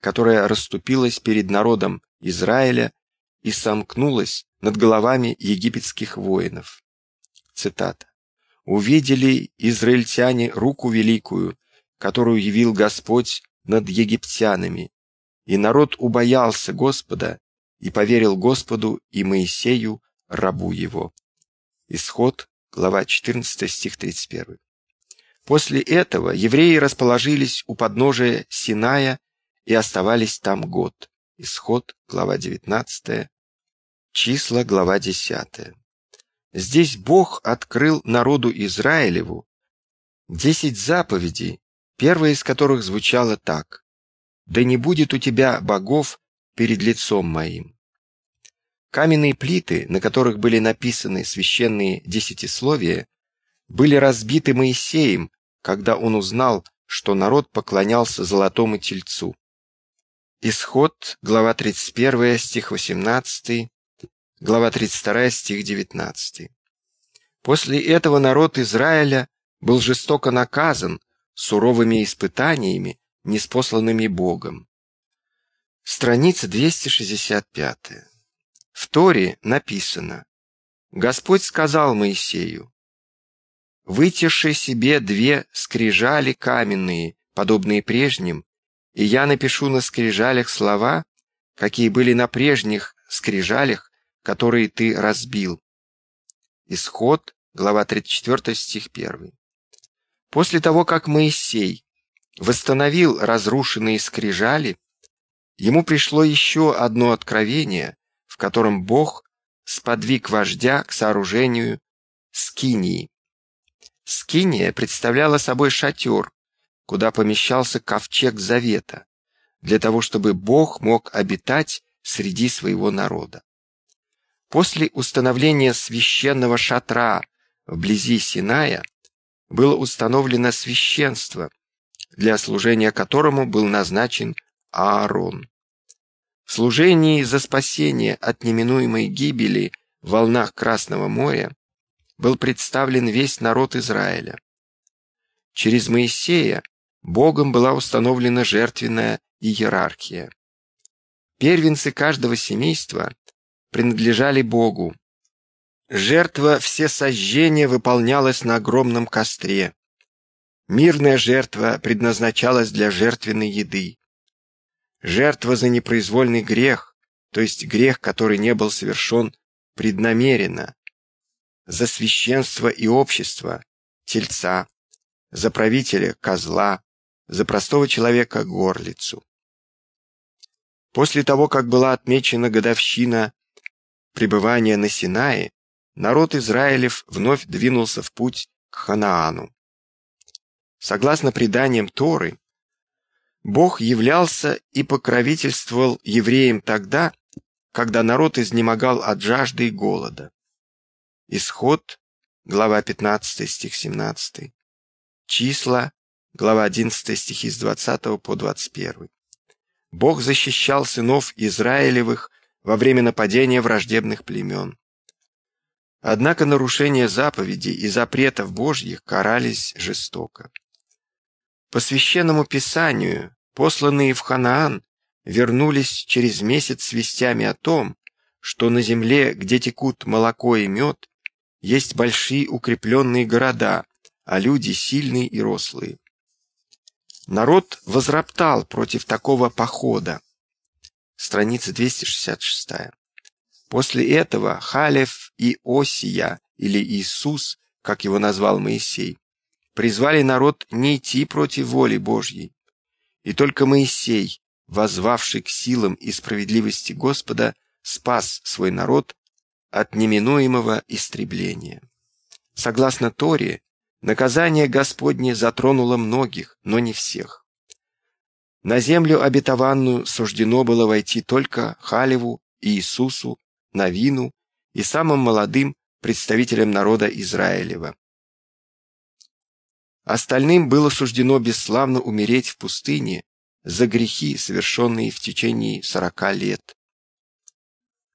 которая расступилась перед народом Израиля и сомкнулась над головами египетских воинов. Цитата. «Увидели израильтяне руку великую, которую явил Господь над египтянами, и народ убоялся Господа и поверил Господу и Моисею, рабу его». Исход, глава 14, стих 31. После этого евреи расположились у подножия Синая и оставались там год. Исход, глава 19, Числа, глава 10. Здесь Бог открыл народу Израилеву десять заповедей, первая из которых звучала так «Да не будет у тебя богов перед лицом моим». Каменные плиты, на которых были написаны священные десятисловия, были разбиты Моисеем, когда он узнал, что народ поклонялся золотому тельцу. Исход, глава 31, стих 18, глава 32, стих 19. После этого народ Израиля был жестоко наказан суровыми испытаниями, неспосланными Богом. Страница 265. В Торе написано «Господь сказал Моисею, «Вытеши себе две скрижали каменные, подобные прежним, и я напишу на скрижалях слова, какие были на прежних скрижалях, которые ты разбил. Исход, глава 34, стих 1. После того, как Моисей восстановил разрушенные скрижали, ему пришло еще одно откровение, в котором Бог сподвиг вождя к сооружению скинии. Скиния представляла собой шатер, куда помещался ковчег завета, для того, чтобы Бог мог обитать среди своего народа. После установления священного шатра вблизи Синая было установлено священство, для служения которому был назначен Аарон. В служении за спасение от неминуемой гибели в волнах Красного моря был представлен весь народ Израиля. Через Моисея Богом была установлена жертвенная иерархия. Первенцы каждого семейства принадлежали Богу. Жертва всесожжения выполнялась на огромном костре. Мирная жертва предназначалась для жертвенной еды. Жертва за непроизвольный грех, то есть грех, который не был совершен преднамеренно, за священство и общество, тельца, за правителя козла, за простого человека горлицу. После того, как была отмечена годовщина пребывания на Синае, народ Израилев вновь двинулся в путь к Ханаану. Согласно преданиям Торы, Бог являлся и покровительствовал евреям тогда, когда народ изнемогал от жажды и голода. Исход, глава 15, стих 17. Числа, глава 11 стихи с 20 по 21. Бог защищал сынов Израилевых во время нападения враждебных племен. Однако нарушения заповедей и запретов Божьих карались жестоко. По священному писанию, посланные в Ханаан, вернулись через месяц с вестями о том, что на земле, где текут молоко и мед, есть большие укрепленные города, а люди сильные и рослые. Народ возроптал против такого похода. Страница 266. После этого Халев и Осия, или Иисус, как его назвал Моисей, призвали народ не идти против воли Божьей. И только Моисей, возвавший к силам и справедливости Господа, спас свой народ от неминуемого истребления. Согласно Торе, наказание Господне затронуло многих, но не всех. На землю обетованную суждено было войти только Халеву, Иисусу, Навину и самым молодым представителям народа Израилева. Остальным было суждено бесславно умереть в пустыне за грехи, совершенные в течение сорока лет.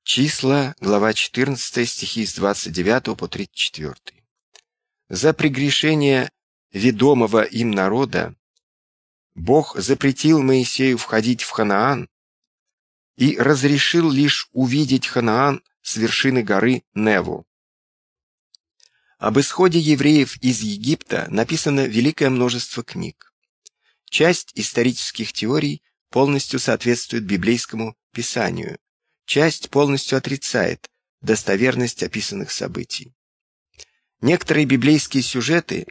Числа, глава 14, стихи с 29 по 34. За прегрешение ведомого им народа Бог запретил Моисею входить в Ханаан и разрешил лишь увидеть Ханаан с вершины горы Неву. Об исходе евреев из Египта написано великое множество книг. Часть исторических теорий полностью соответствует библейскому писанию, часть полностью отрицает достоверность описанных событий. Некоторые библейские сюжеты,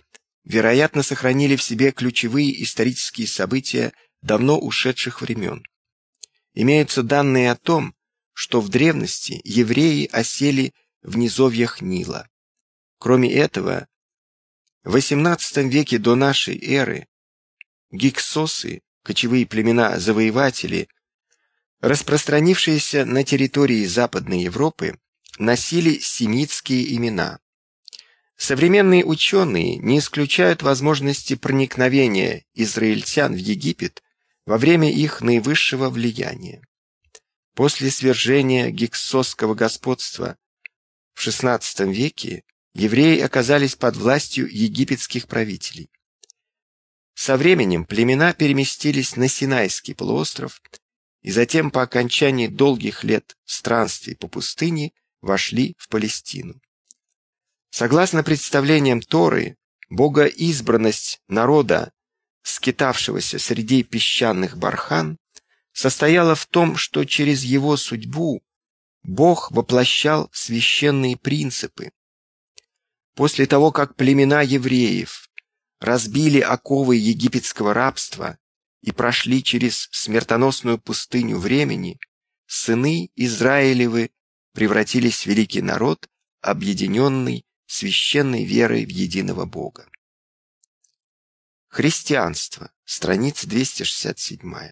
вероятно, сохранили в себе ключевые исторические события давно ушедших времен. Имеются данные о том, что в древности евреи осели в низовьях Нила. Кроме этого, в XVIII веке до нашей эры гиксосы, кочевые племена-завоеватели, распространившиеся на территории Западной Европы, носили семитские имена. Современные ученые не исключают возможности проникновения израильтян в Египет во время их наивысшего влияния. После свержения гиксосского господства в XVI веке евреи оказались под властью египетских правителей. Со временем племена переместились на Синайский полуостров и затем по окончании долгих лет странствий по пустыне вошли в Палестину. Согласно представлениям Торы, богоизбранность народа, скитавшегося среди песчаных бархан, состояла в том, что через его судьбу Бог воплощал священные принципы, После того, как племена евреев разбили оковы египетского рабства и прошли через смертоносную пустыню времени, сыны Израилевы превратились в великий народ, объединенный священной верой в единого Бога. Христианство, страница 267.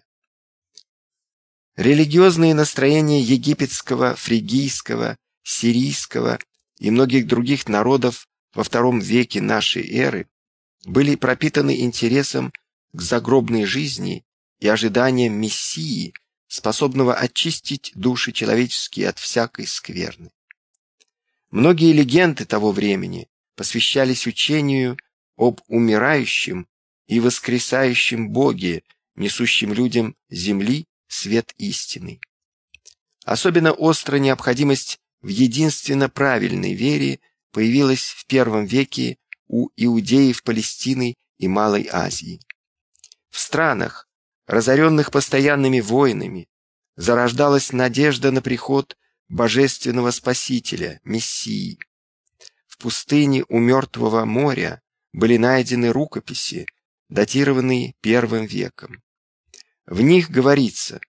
Религиозные настроения египетского, фригийского, сирийского и многих других народов во втором веке нашей эры были пропитаны интересом к загробной жизни и ожиданием Мессии, способного очистить души человеческие от всякой скверны. Многие легенды того времени посвящались учению об умирающем и воскресающем Боге, несущем людям земли свет истины. Особенно острая необходимость в единственно правильной вере появилась в первом веке у иудеев Палестины и Малой Азии. В странах, разоренных постоянными войнами, зарождалась надежда на приход божественного Спасителя, Мессии. В пустыне у Мертвого моря были найдены рукописи, датированные первым веком. В них говорится,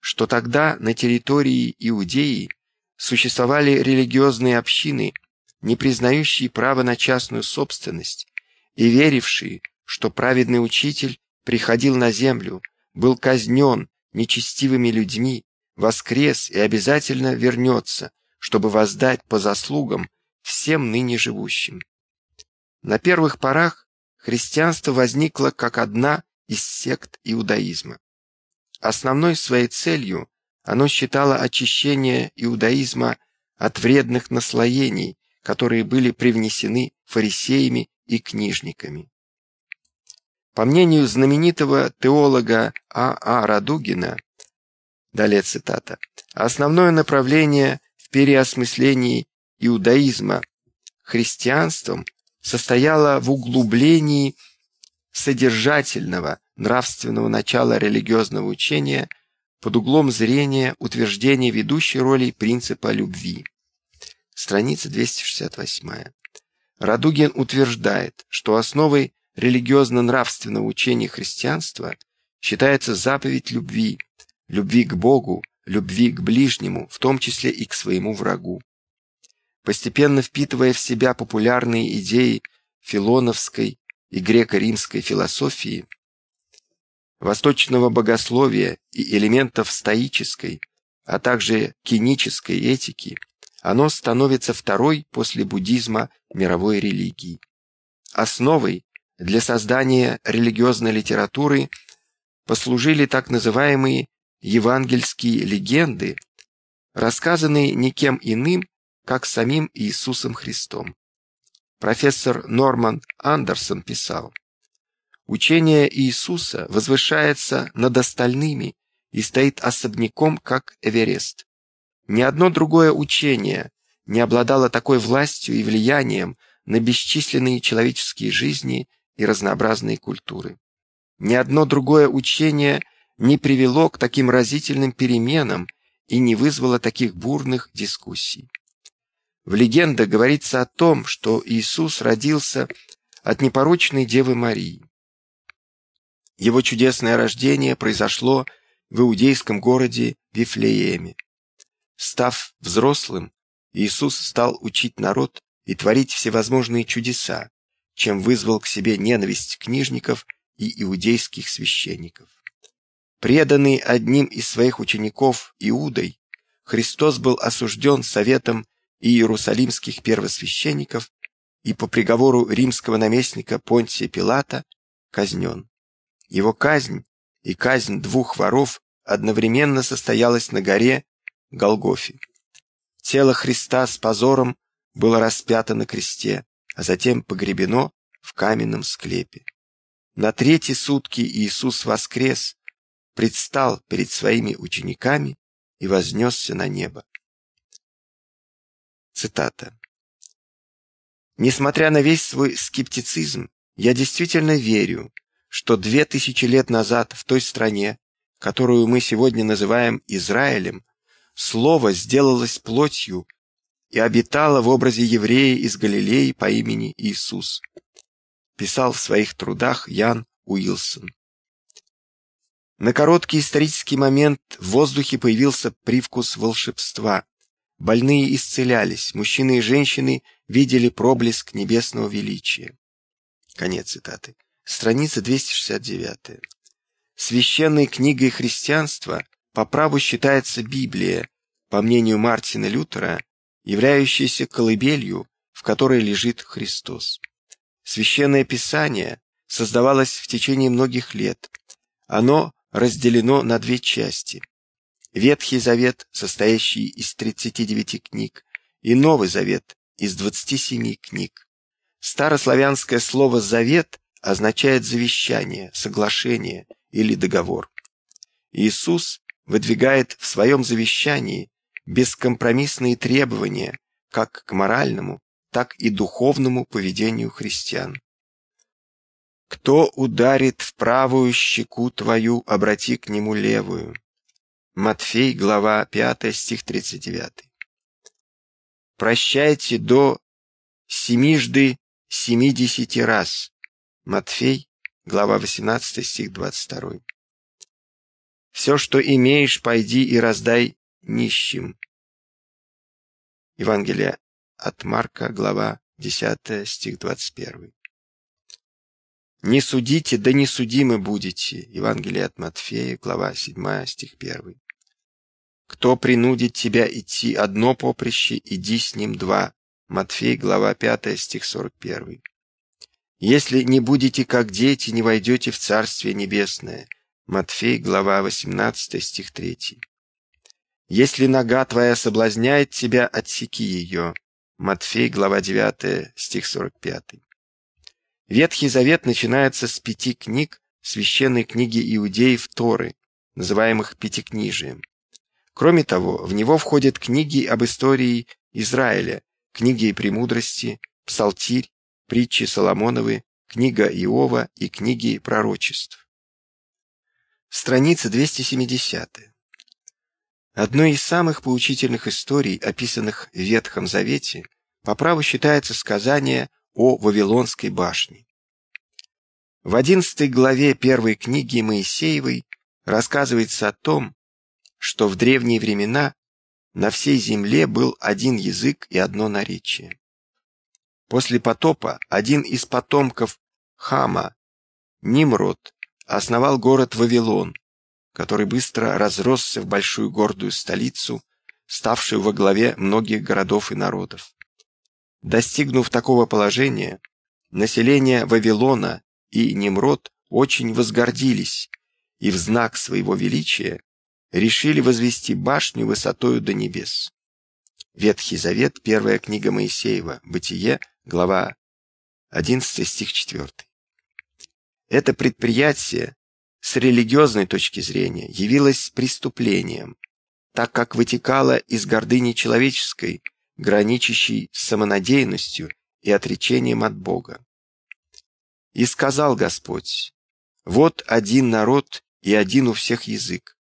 что тогда на территории Иудеи существовали религиозные общины, не признающие право на частную собственность и верившие, что праведный учитель приходил на землю, был казнен нечестивыми людьми, воскрес и обязательно вернется, чтобы воздать по заслугам всем ныне живущим. На первых порах христианство возникло как одна из сект иудаизма. Основной своей целью оно считало очищение иудаизма от вредных наслоений, которые были привнесены фарисеями и книжниками. По мнению знаменитого теолога А.А. А Радугина, далее цитата, основное направление в переосмыслении иудаизма христианством состояло в углублении содержательного нравственного начала религиозного учения под углом зрения утверждения ведущей роли принципа любви. Страница 268. Радугин утверждает, что основой религиозно-нравственного учения христианства считается заповедь любви, любви к Богу, любви к ближнему, в том числе и к своему врагу. Постепенно впитывая в себя популярные идеи филоновской и греко-римской философии, восточного богословия и элементов стоической, а также кинической этики, оно становится второй после буддизма мировой религии. Основой для создания религиозной литературы послужили так называемые евангельские легенды, рассказанные никем иным, как самим Иисусом Христом. Профессор Норман Андерсон писал, «Учение Иисуса возвышается над остальными и стоит особняком, как Эверест. Ни одно другое учение не обладало такой властью и влиянием на бесчисленные человеческие жизни и разнообразные культуры. Ни одно другое учение не привело к таким разительным переменам и не вызвало таких бурных дискуссий. В легендах говорится о том, что Иисус родился от непорочной Девы Марии. Его чудесное рождение произошло в иудейском городе Вифлееме. Став взрослым, Иисус стал учить народ и творить всевозможные чудеса, чем вызвал к себе ненависть книжников и иудейских священников. Преданный одним из своих учеников Иудой, Христос был осужден советом иерусалимских первосвященников и по приговору римского наместника Понтия Пилата казнен. Его казнь и казнь двух воров одновременно состоялась на горе Голгофе. Тело Христа с позором было распято на кресте, а затем погребено в каменном склепе. На третьи сутки Иисус воскрес, предстал перед своими учениками и вознесся на небо. Цитата. Несмотря на весь свой скептицизм, я действительно верю, что две тысячи лет назад в той стране, которую мы сегодня называем Израилем, Слово сделалось плотью и обитала в образе еврея из Галилеи по имени Иисус. Писал в своих трудах Ян Уилсон. На короткий исторический момент в воздухе появился привкус волшебства. Больные исцелялись, мужчины и женщины видели проблеск небесного величия. Конец цитаты. Страница 269. Священной книгой христианства по праву считается Библия, по мнению Мартина Лютера, являющаяся колыбелью, в которой лежит Христос. Священное Писание создавалось в течение многих лет. Оно разделено на две части. Ветхий Завет, состоящий из 39 книг, и Новый Завет, из 27 книг. Старославянское слово «завет» означает завещание, соглашение или договор. Иисус выдвигает в своем завещании бескомпромиссные требования как к моральному, так и духовному поведению христиан. «Кто ударит в правую щеку твою, обрати к нему левую». Матфей, глава 5, стих 39. «Прощайте до семижды семидесяти раз». Матфей, глава 18, стих 22. «Все, что имеешь, пойди и раздай нищим». Евангелие от Марка, глава 10, стих 21. «Не судите, да не судимы будете». Евангелие от Матфея, глава 7, стих 1. «Кто принудит тебя идти одно поприще, иди с ним два». Матфей, глава 5, стих 41. «Если не будете как дети, не войдете в Царствие Небесное». Матфей, глава 18, стих 3. «Если нога твоя соблазняет тебя, отсеки ее». Матфей, глава 9, стих 45. Ветхий Завет начинается с пяти книг священной книги иудеев Торы, называемых Пятикнижием. Кроме того, в него входят книги об истории Израиля, книги премудрости, Псалтирь, притчи Соломоновы, книга Иова и книги пророчеств. Страница 270. Одной из самых поучительных историй, описанных в Ветхом Завете, по праву считается сказание о Вавилонской башне. В одиннадцатой главе первой книги Моисеевой рассказывается о том, что в древние времена на всей земле был один язык и одно наречие. После потопа один из потомков Хама, Нимрод, основал город Вавилон, который быстро разросся в большую гордую столицу, ставшую во главе многих городов и народов. Достигнув такого положения, население Вавилона и Немрод очень возгордились и в знак своего величия решили возвести башню высотою до небес. Ветхий Завет, первая книга Моисеева, Бытие, глава 11 стих 4. Это предприятие с религиозной точки зрения явилось преступлением, так как вытекало из гордыни человеческой граничащий с самонадеянностью и отречением от Бога. И сказал Господь, вот один народ и один у всех язык.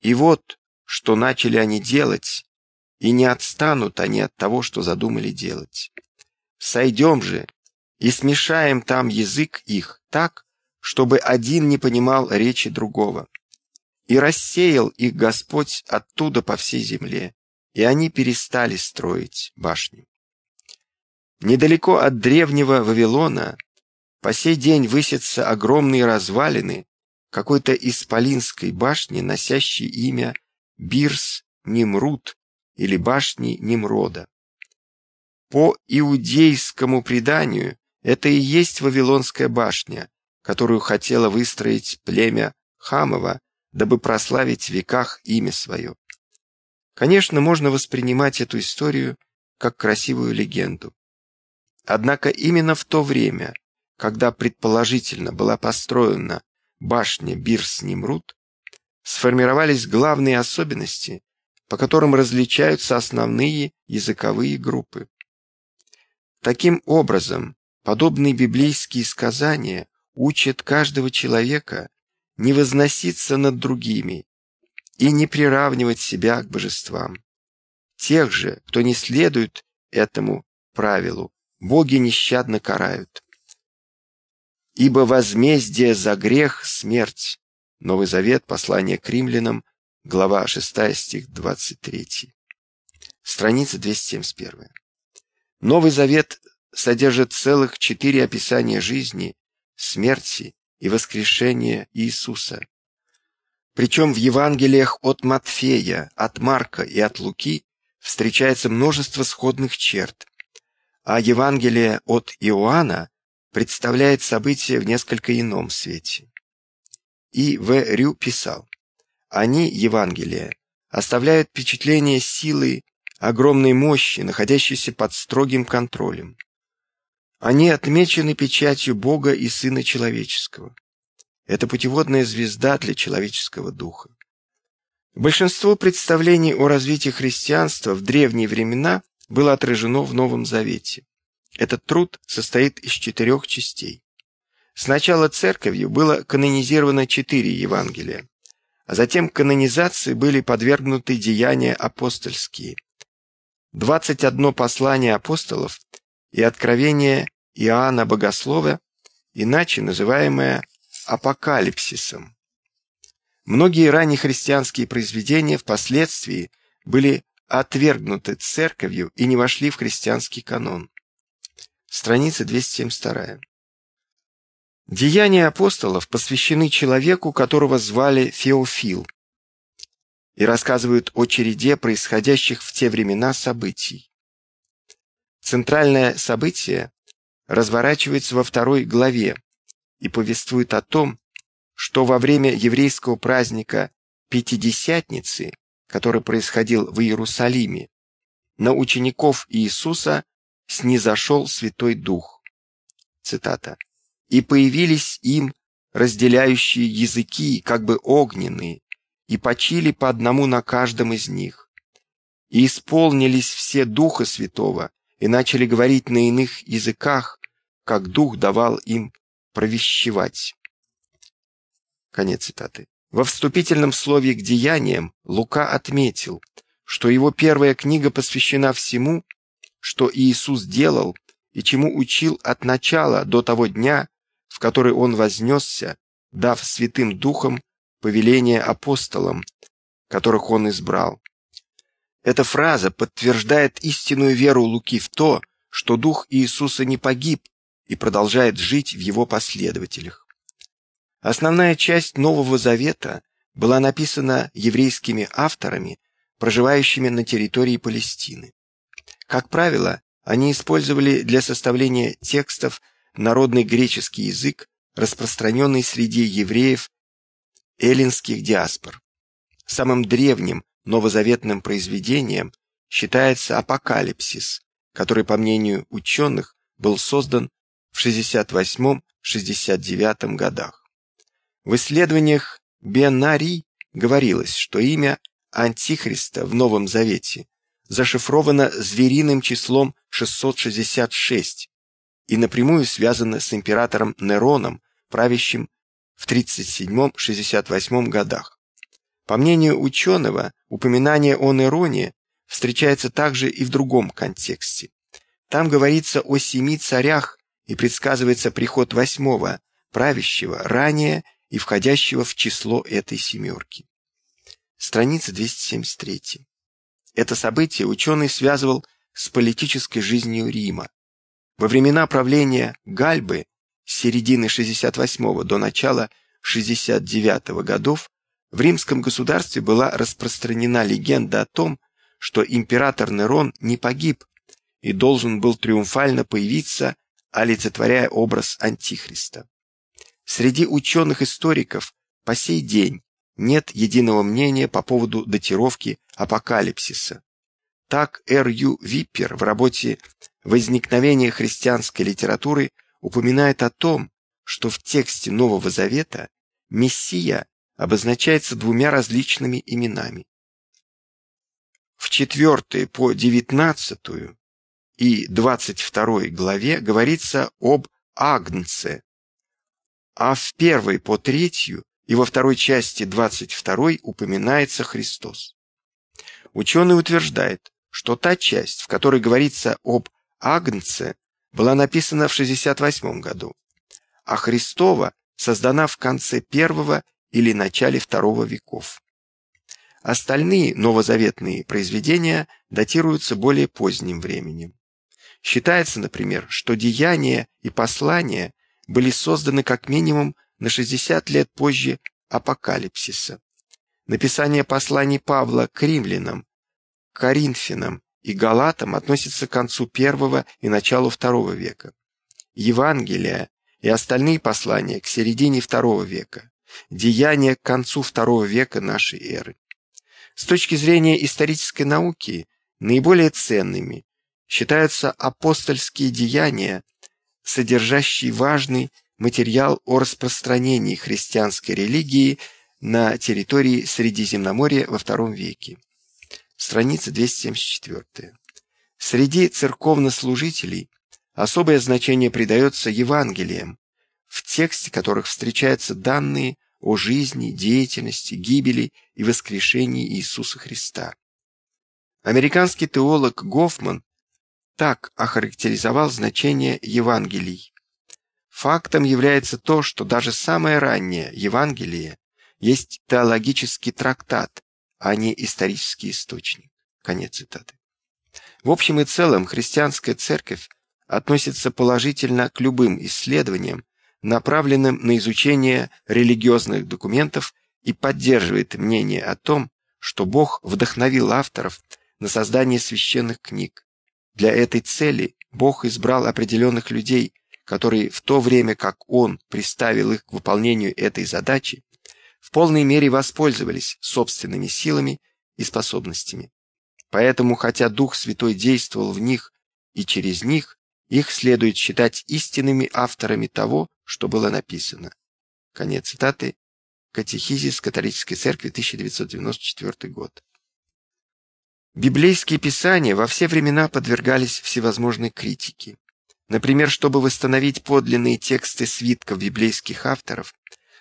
И вот, что начали они делать, и не отстанут они от того, что задумали делать. Сойдем же и смешаем там язык их так, чтобы один не понимал речи другого. И рассеял их Господь оттуда по всей земле, и они перестали строить башни. Недалеко от древнего Вавилона по сей день высятся огромные развалины какой-то исполинской башни, носящей имя Бирс Нимрут или башни Nimрода. По иудейскому преданию это и есть Вавилонская башня, которую хотело выстроить племя Хамова, дабы прославить в веках имя свое. Конечно, можно воспринимать эту историю как красивую легенду. Однако именно в то время, когда предположительно была построена башня Бирс-Нимрут, сформировались главные особенности, по которым различаются основные языковые группы. Таким образом, подобные библейские сказания учат каждого человека не возноситься над другими и не приравнивать себя к божествам. Тех же, кто не следует этому правилу, боги нещадно карают. Ибо возмездие за грех – смерть. Новый Завет, послание к римлянам, глава 6, стих 23. Страница 271. Новый Завет содержит целых четыре описания жизни, смерти и воскрешения Иисуса. Причем в Евангелиях от Матфея, от Марка и от Луки встречается множество сходных черт, а Евангелие от Иоанна представляет события в несколько ином свете. И В. Рю писал, «Они, Евангелия, оставляют впечатление силы огромной мощи, находящейся под строгим контролем. Они отмечены печатью Бога и Сына Человеческого. Это путеводная звезда для человеческого духа. Большинство представлений о развитии христианства в древние времена было отражено в Новом Завете. Этот труд состоит из четырех частей. Сначала церковью было канонизировано четыре Евангелия, а затем канонизации были подвергнуты деяния апостольские. 21 послание апостолов и откровение Иоанна Богослова, иначе называемое апокалипсисом. Многие ранние христианские произведения впоследствии были отвергнуты церковью и не вошли в христианский канон. Страница 272. Деяния апостолов посвящены человеку, которого звали Феофил, и рассказывают о череде происходящих в те времена событий. Центральное событие разворачивается во второй главе и повествует о том, что во время еврейского праздника Пятидесятницы, который происходил в Иерусалиме, на учеников Иисуса снизошел Святой Дух. Цитата. «И появились им разделяющие языки, как бы огненные, и почили по одному на каждом из них. И исполнились все Духа Святого, и начали говорить на иных языках, как Дух давал им провещевать. Конец цитаты. Во вступительном слове к деяниям Лука отметил, что его первая книга посвящена всему, что Иисус делал и чему учил от начала до того дня, в который он вознесся, дав Святым Духом повеление апостолам, которых он избрал. Эта фраза подтверждает истинную веру Луки в то, что Дух Иисуса не погиб и продолжает жить в его последователях. Основная часть Нового Завета была написана еврейскими авторами, проживающими на территории Палестины. Как правило, они использовали для составления текстов народный греческий язык, распространенный среди евреев эллинских диаспор. Самым древним новозаветным произведением считается «Апокалипсис», который, по мнению ученых, был создан в 68-69 годах. В исследованиях Бенари говорилось, что имя Антихриста в Новом Завете зашифровано звериным числом 666 и напрямую связано с императором Нероном, правящим в 37-68 годах. По мнению ученого, упоминание о Нероне встречается также и в другом контексте. Там говорится о семи царях и предсказывается приход восьмого, правящего ранее и входящего в число этой семерки. Страница 273. Это событие ученый связывал с политической жизнью Рима. Во времена правления Гальбы с середины 68 до начала 69 годов в римском государстве была распространена легенда о том, что император Нерон не погиб и должен был триумфально появиться, олицетворяя образ Антихриста. Среди ученых-историков по сей день нет единого мнения по поводу датировки апокалипсиса. Так Р. Ю. Виппер в работе «Возникновение христианской литературы» упоминает о том, что в тексте Нового Завета Мессия обозначается двумя различными именами. В 4 по 19 и 22 главе говорится об Агнце, а в 1 по 3 и во второй части 22 упоминается Христос. Ученый утверждает, что та часть, в которой говорится об Агнце, была написана в 68 году, а Христова создана в конце первого или начале второго веков. Остальные новозаветные произведения датируются более поздним временем. Считается, например, что деяния и послания были созданы как минимум на 60 лет позже апокалипсиса. Написание посланий Павла к римлянам, коринфянам и галатам относится к концу первого и началу второго века. Евангелия и остальные послания к середине второго века, деяния к концу второго века нашей эры. С точки зрения исторической науки, Наиболее ценными считаются апостольские деяния, содержащие важный материал о распространении христианской религии на территории Средиземноморья во II веке. Страница 274. Среди церковнослужителей особое значение придается Евангелиям, в тексте которых встречаются данные о жизни, деятельности, гибели и воскрешении Иисуса Христа. Американский теолог Гофман так охарактеризовал значение Евангелий. Фактом является то, что даже самое раннее Евангелие есть теологический трактат, а не исторический источник. Конец цитаты. В общем и целом, христианская церковь относится положительно к любым исследованиям, направленным на изучение религиозных документов и поддерживает мнение о том, что Бог вдохновил авторов на создание священных книг. Для этой цели Бог избрал определенных людей, которые в то время, как Он приставил их к выполнению этой задачи, в полной мере воспользовались собственными силами и способностями. Поэтому, хотя Дух Святой действовал в них и через них, их следует считать истинными авторами того, что было написано. Конец цитаты. Катехизис католической церкви, 1994 год. Библейские писания во все времена подвергались всевозможной критике. Например, чтобы восстановить подлинные тексты свитков библейских авторов,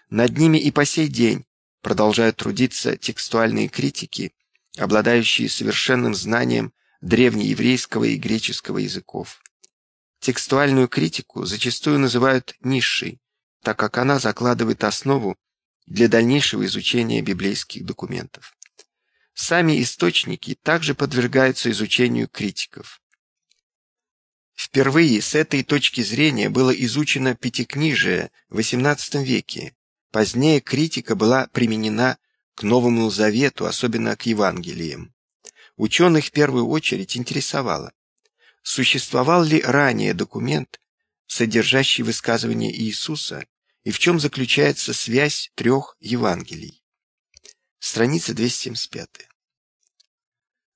над ними и по сей день продолжают трудиться текстуальные критики, обладающие совершенным знанием древнееврейского и греческого языков. Текстуальную критику зачастую называют низшей, так как она закладывает основу для дальнейшего изучения библейских документов. Сами источники также подвергаются изучению критиков. Впервые с этой точки зрения было изучено Пятикнижие в XVIII веке. Позднее критика была применена к Новому Завету, особенно к Евангелиям. Ученых в первую очередь интересовало, существовал ли ранее документ, содержащий высказывание Иисуса, и в чем заключается связь трех Евангелий. Страница 275.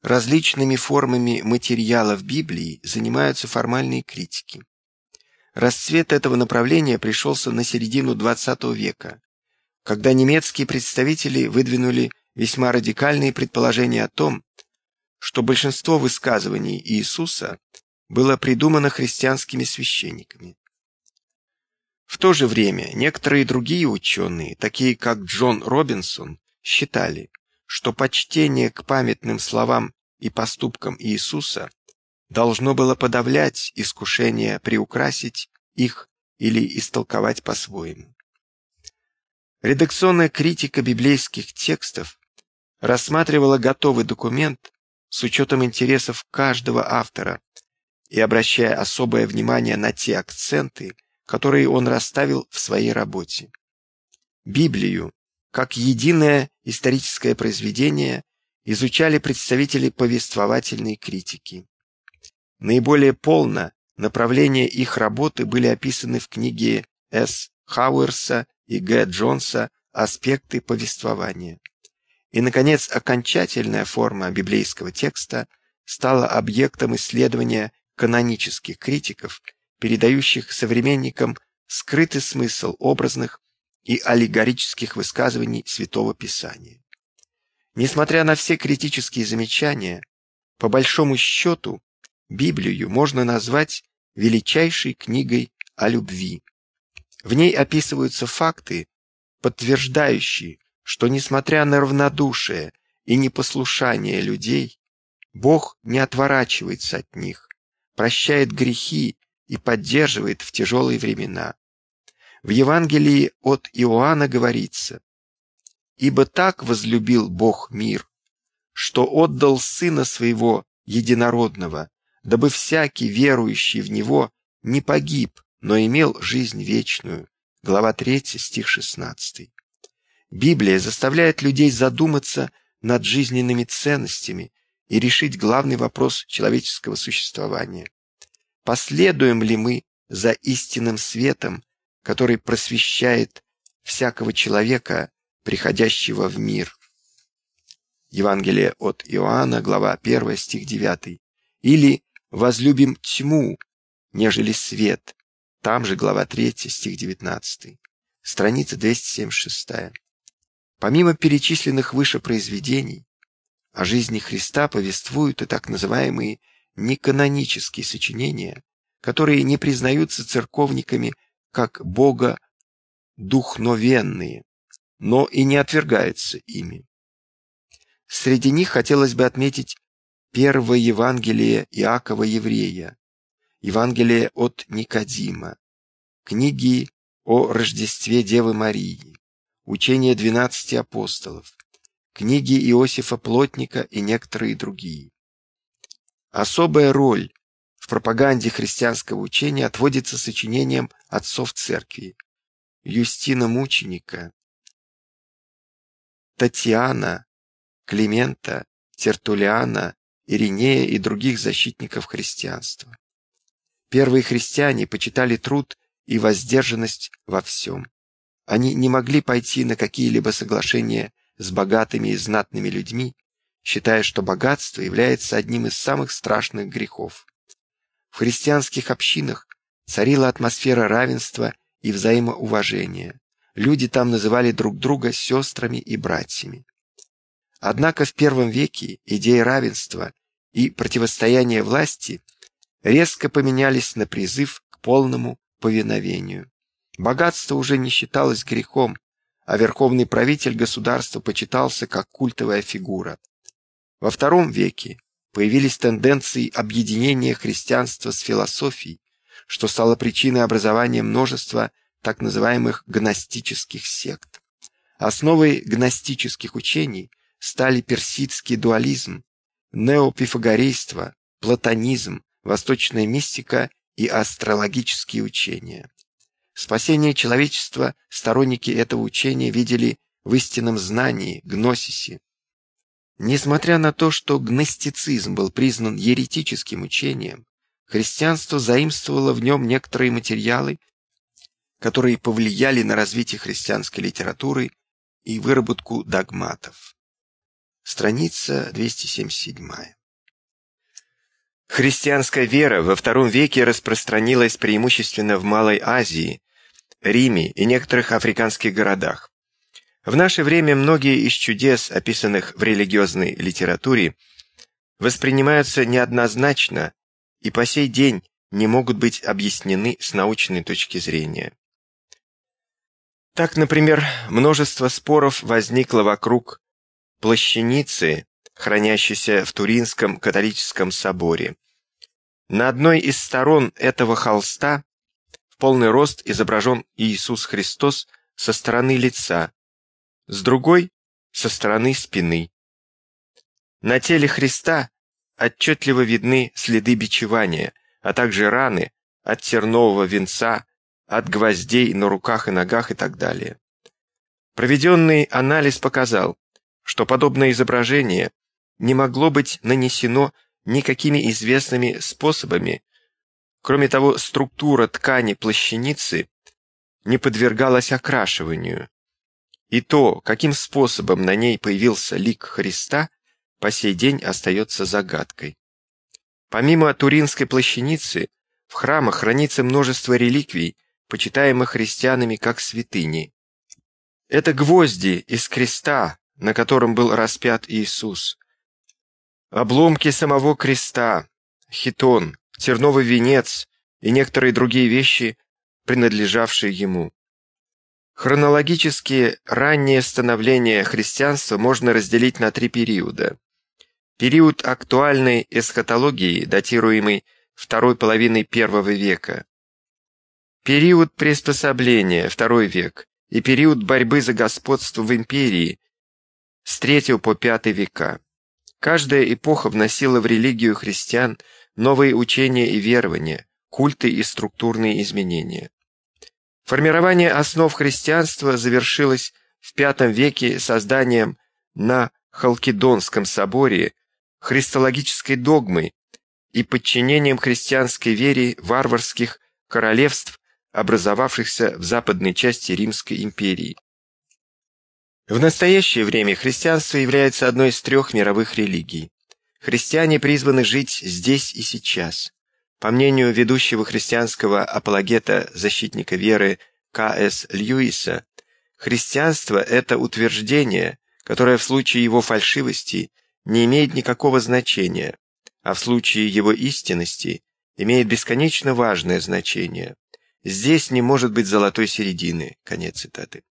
Различными формами материала в Библии занимаются формальные критики. Расцвет этого направления пришелся на середину XX века, когда немецкие представители выдвинули весьма радикальные предположения о том, что большинство высказываний Иисуса было придумано христианскими священниками. В то же время некоторые другие ученые, такие как Джон Робинсон, считали, что почтение к памятным словам и поступкам Иисуса должно было подавлять искушение приукрасить их или истолковать по-своему. Редакционная критика библейских текстов рассматривала готовый документ с учетом интересов каждого автора и обращая особое внимание на те акценты, которые он расставил в своей работе. Библию, как единое историческое произведение, изучали представители повествовательной критики. Наиболее полно направления их работы были описаны в книге С. Хауэрса и Г. Джонса «Аспекты повествования». И, наконец, окончательная форма библейского текста стала объектом исследования канонических критиков, передающих современникам скрытый смысл образных и аллегорических высказываний Святого Писания. Несмотря на все критические замечания, по большому счету Библию можно назвать величайшей книгой о любви. В ней описываются факты, подтверждающие, что, несмотря на равнодушие и непослушание людей, Бог не отворачивается от них, прощает грехи и поддерживает в тяжелые времена. В Евангелии от Иоанна говорится, «Ибо так возлюбил Бог мир, что отдал Сына Своего Единородного, дабы всякий верующий в Него не погиб, но имел жизнь вечную». Глава 3, стих 16. Библия заставляет людей задуматься над жизненными ценностями и решить главный вопрос человеческого существования. Последуем ли мы за истинным светом, который просвещает всякого человека, приходящего в мир? Евангелие от Иоанна, глава 1, стих 9, или «возлюбим тьму, нежели свет», там же глава 3, стих 19, страница 276. Помимо перечисленных выше произведений, о жизни Христа повествуют и так называемые неканонические сочинения, которые не признаются церковниками как Бога духновенные, но и не отвергаются ими. Среди них хотелось бы отметить первое Евангелие Иакова Еврея, Евангелие от Никодима, книги о Рождестве Девы Марии, учение двенадцати апостолов, книги Иосифа Плотника и некоторые другие. Особая роль в пропаганде христианского учения отводится сочинениям отцов церкви Юстина Мученика, Татьяна, Климента, Тертулиана, Иринея и других защитников христианства. Первые христиане почитали труд и воздержанность во всем. Они не могли пойти на какие-либо соглашения с богатыми и знатными людьми, считая, что богатство является одним из самых страшных грехов. В христианских общинах царила атмосфера равенства и взаимоуважения. Люди там называли друг друга сестрами и братьями. Однако в первом веке идеи равенства и противостояния власти резко поменялись на призыв к полному повиновению. Богатство уже не считалось грехом, а верховный правитель государства почитался как культовая фигура. Во втором веке появились тенденции объединения христианства с философией, что стало причиной образования множества так называемых гностических сект. Основой гностических учений стали персидский дуализм, неопифагорейство, платонизм, восточная мистика и астрологические учения. Спасение человечества сторонники этого учения видели в истинном знании, гносисе, Несмотря на то, что гностицизм был признан еретическим учением, христианство заимствовало в нем некоторые материалы, которые повлияли на развитие христианской литературы и выработку догматов. Страница 277. Христианская вера во втором веке распространилась преимущественно в Малой Азии, Риме и некоторых африканских городах. В наше время многие из чудес, описанных в религиозной литературе, воспринимаются неоднозначно и по сей день не могут быть объяснены с научной точки зрения. Так, например, множество споров возникло вокруг плащаницы, хранящейся в Туринском католическом соборе. На одной из сторон этого холста в полный рост изображен Иисус Христос со стороны лица, с другой — со стороны спины. На теле Христа отчетливо видны следы бичевания, а также раны от тернового венца, от гвоздей на руках и ногах и так далее. Проведенный анализ показал, что подобное изображение не могло быть нанесено никакими известными способами. Кроме того, структура ткани плащаницы не подвергалась окрашиванию, и то, каким способом на ней появился лик Христа, по сей день остается загадкой. Помимо Туринской плащаницы, в храмах хранится множество реликвий, почитаемых христианами как святыни. Это гвозди из креста, на котором был распят Иисус, обломки самого креста, хитон, терновый венец и некоторые другие вещи, принадлежавшие ему. Хронологически раннее становление христианства можно разделить на три периода. Период актуальной эсхатологии, датируемый второй половиной первого века. Период приспособления, второй век, и период борьбы за господство в империи с третьего по пятый века. Каждая эпоха вносила в религию христиан новые учения и верования, культы и структурные изменения. Формирование основ христианства завершилось в V веке созданием на Халкидонском соборе христологической догмы и подчинением христианской вере варварских королевств, образовавшихся в западной части Римской империи. В настоящее время христианство является одной из трех мировых религий. Христиане призваны жить здесь и сейчас. По мнению ведущего христианского апологета, защитника веры К.С. Льюиса, христианство – это утверждение, которое в случае его фальшивости не имеет никакого значения, а в случае его истинности имеет бесконечно важное значение. Здесь не может быть золотой середины. Конец цитаты.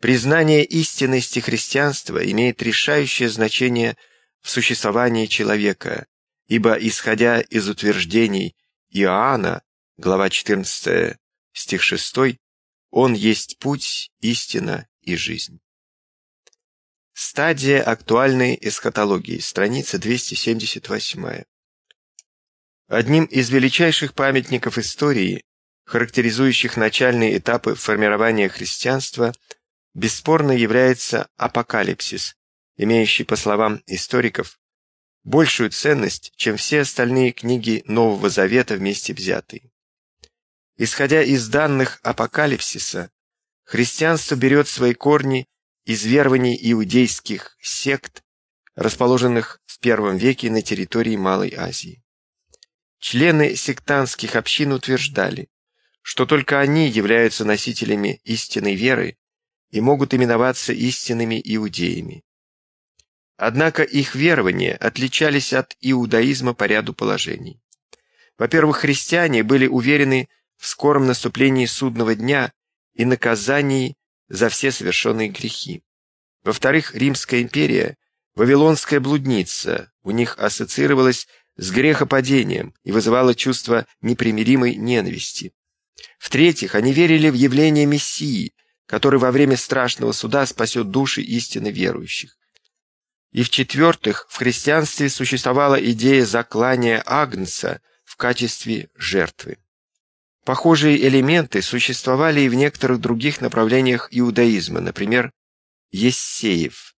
Признание истинности христианства имеет решающее значение в существовании человека, ибо, исходя из утверждений Иоанна, глава 14, стих 6, «Он есть путь, истина и жизнь». Стадия актуальной эсхатологии, страница 278. Одним из величайших памятников истории, характеризующих начальные этапы формирования христианства, бесспорно является апокалипсис, имеющий, по словам историков, большую ценность, чем все остальные книги Нового Завета вместе взятые. Исходя из данных апокалипсиса, христианство берет свои корни из верований иудейских сект, расположенных в первом веке на территории Малой Азии. Члены сектантских общин утверждали, что только они являются носителями истинной веры и могут именоваться истинными иудеями. Однако их верования отличались от иудаизма по ряду положений. Во-первых, христиане были уверены в скором наступлении судного дня и наказании за все совершенные грехи. Во-вторых, Римская империя, вавилонская блудница, у них ассоциировалась с грехопадением и вызывала чувство непримиримой ненависти. В-третьих, они верили в явление Мессии, который во время страшного суда спасет души истинно верующих. И в-четвертых, в христианстве существовала идея заклания Агнца в качестве жертвы. Похожие элементы существовали и в некоторых других направлениях иудаизма, например, Ессеев.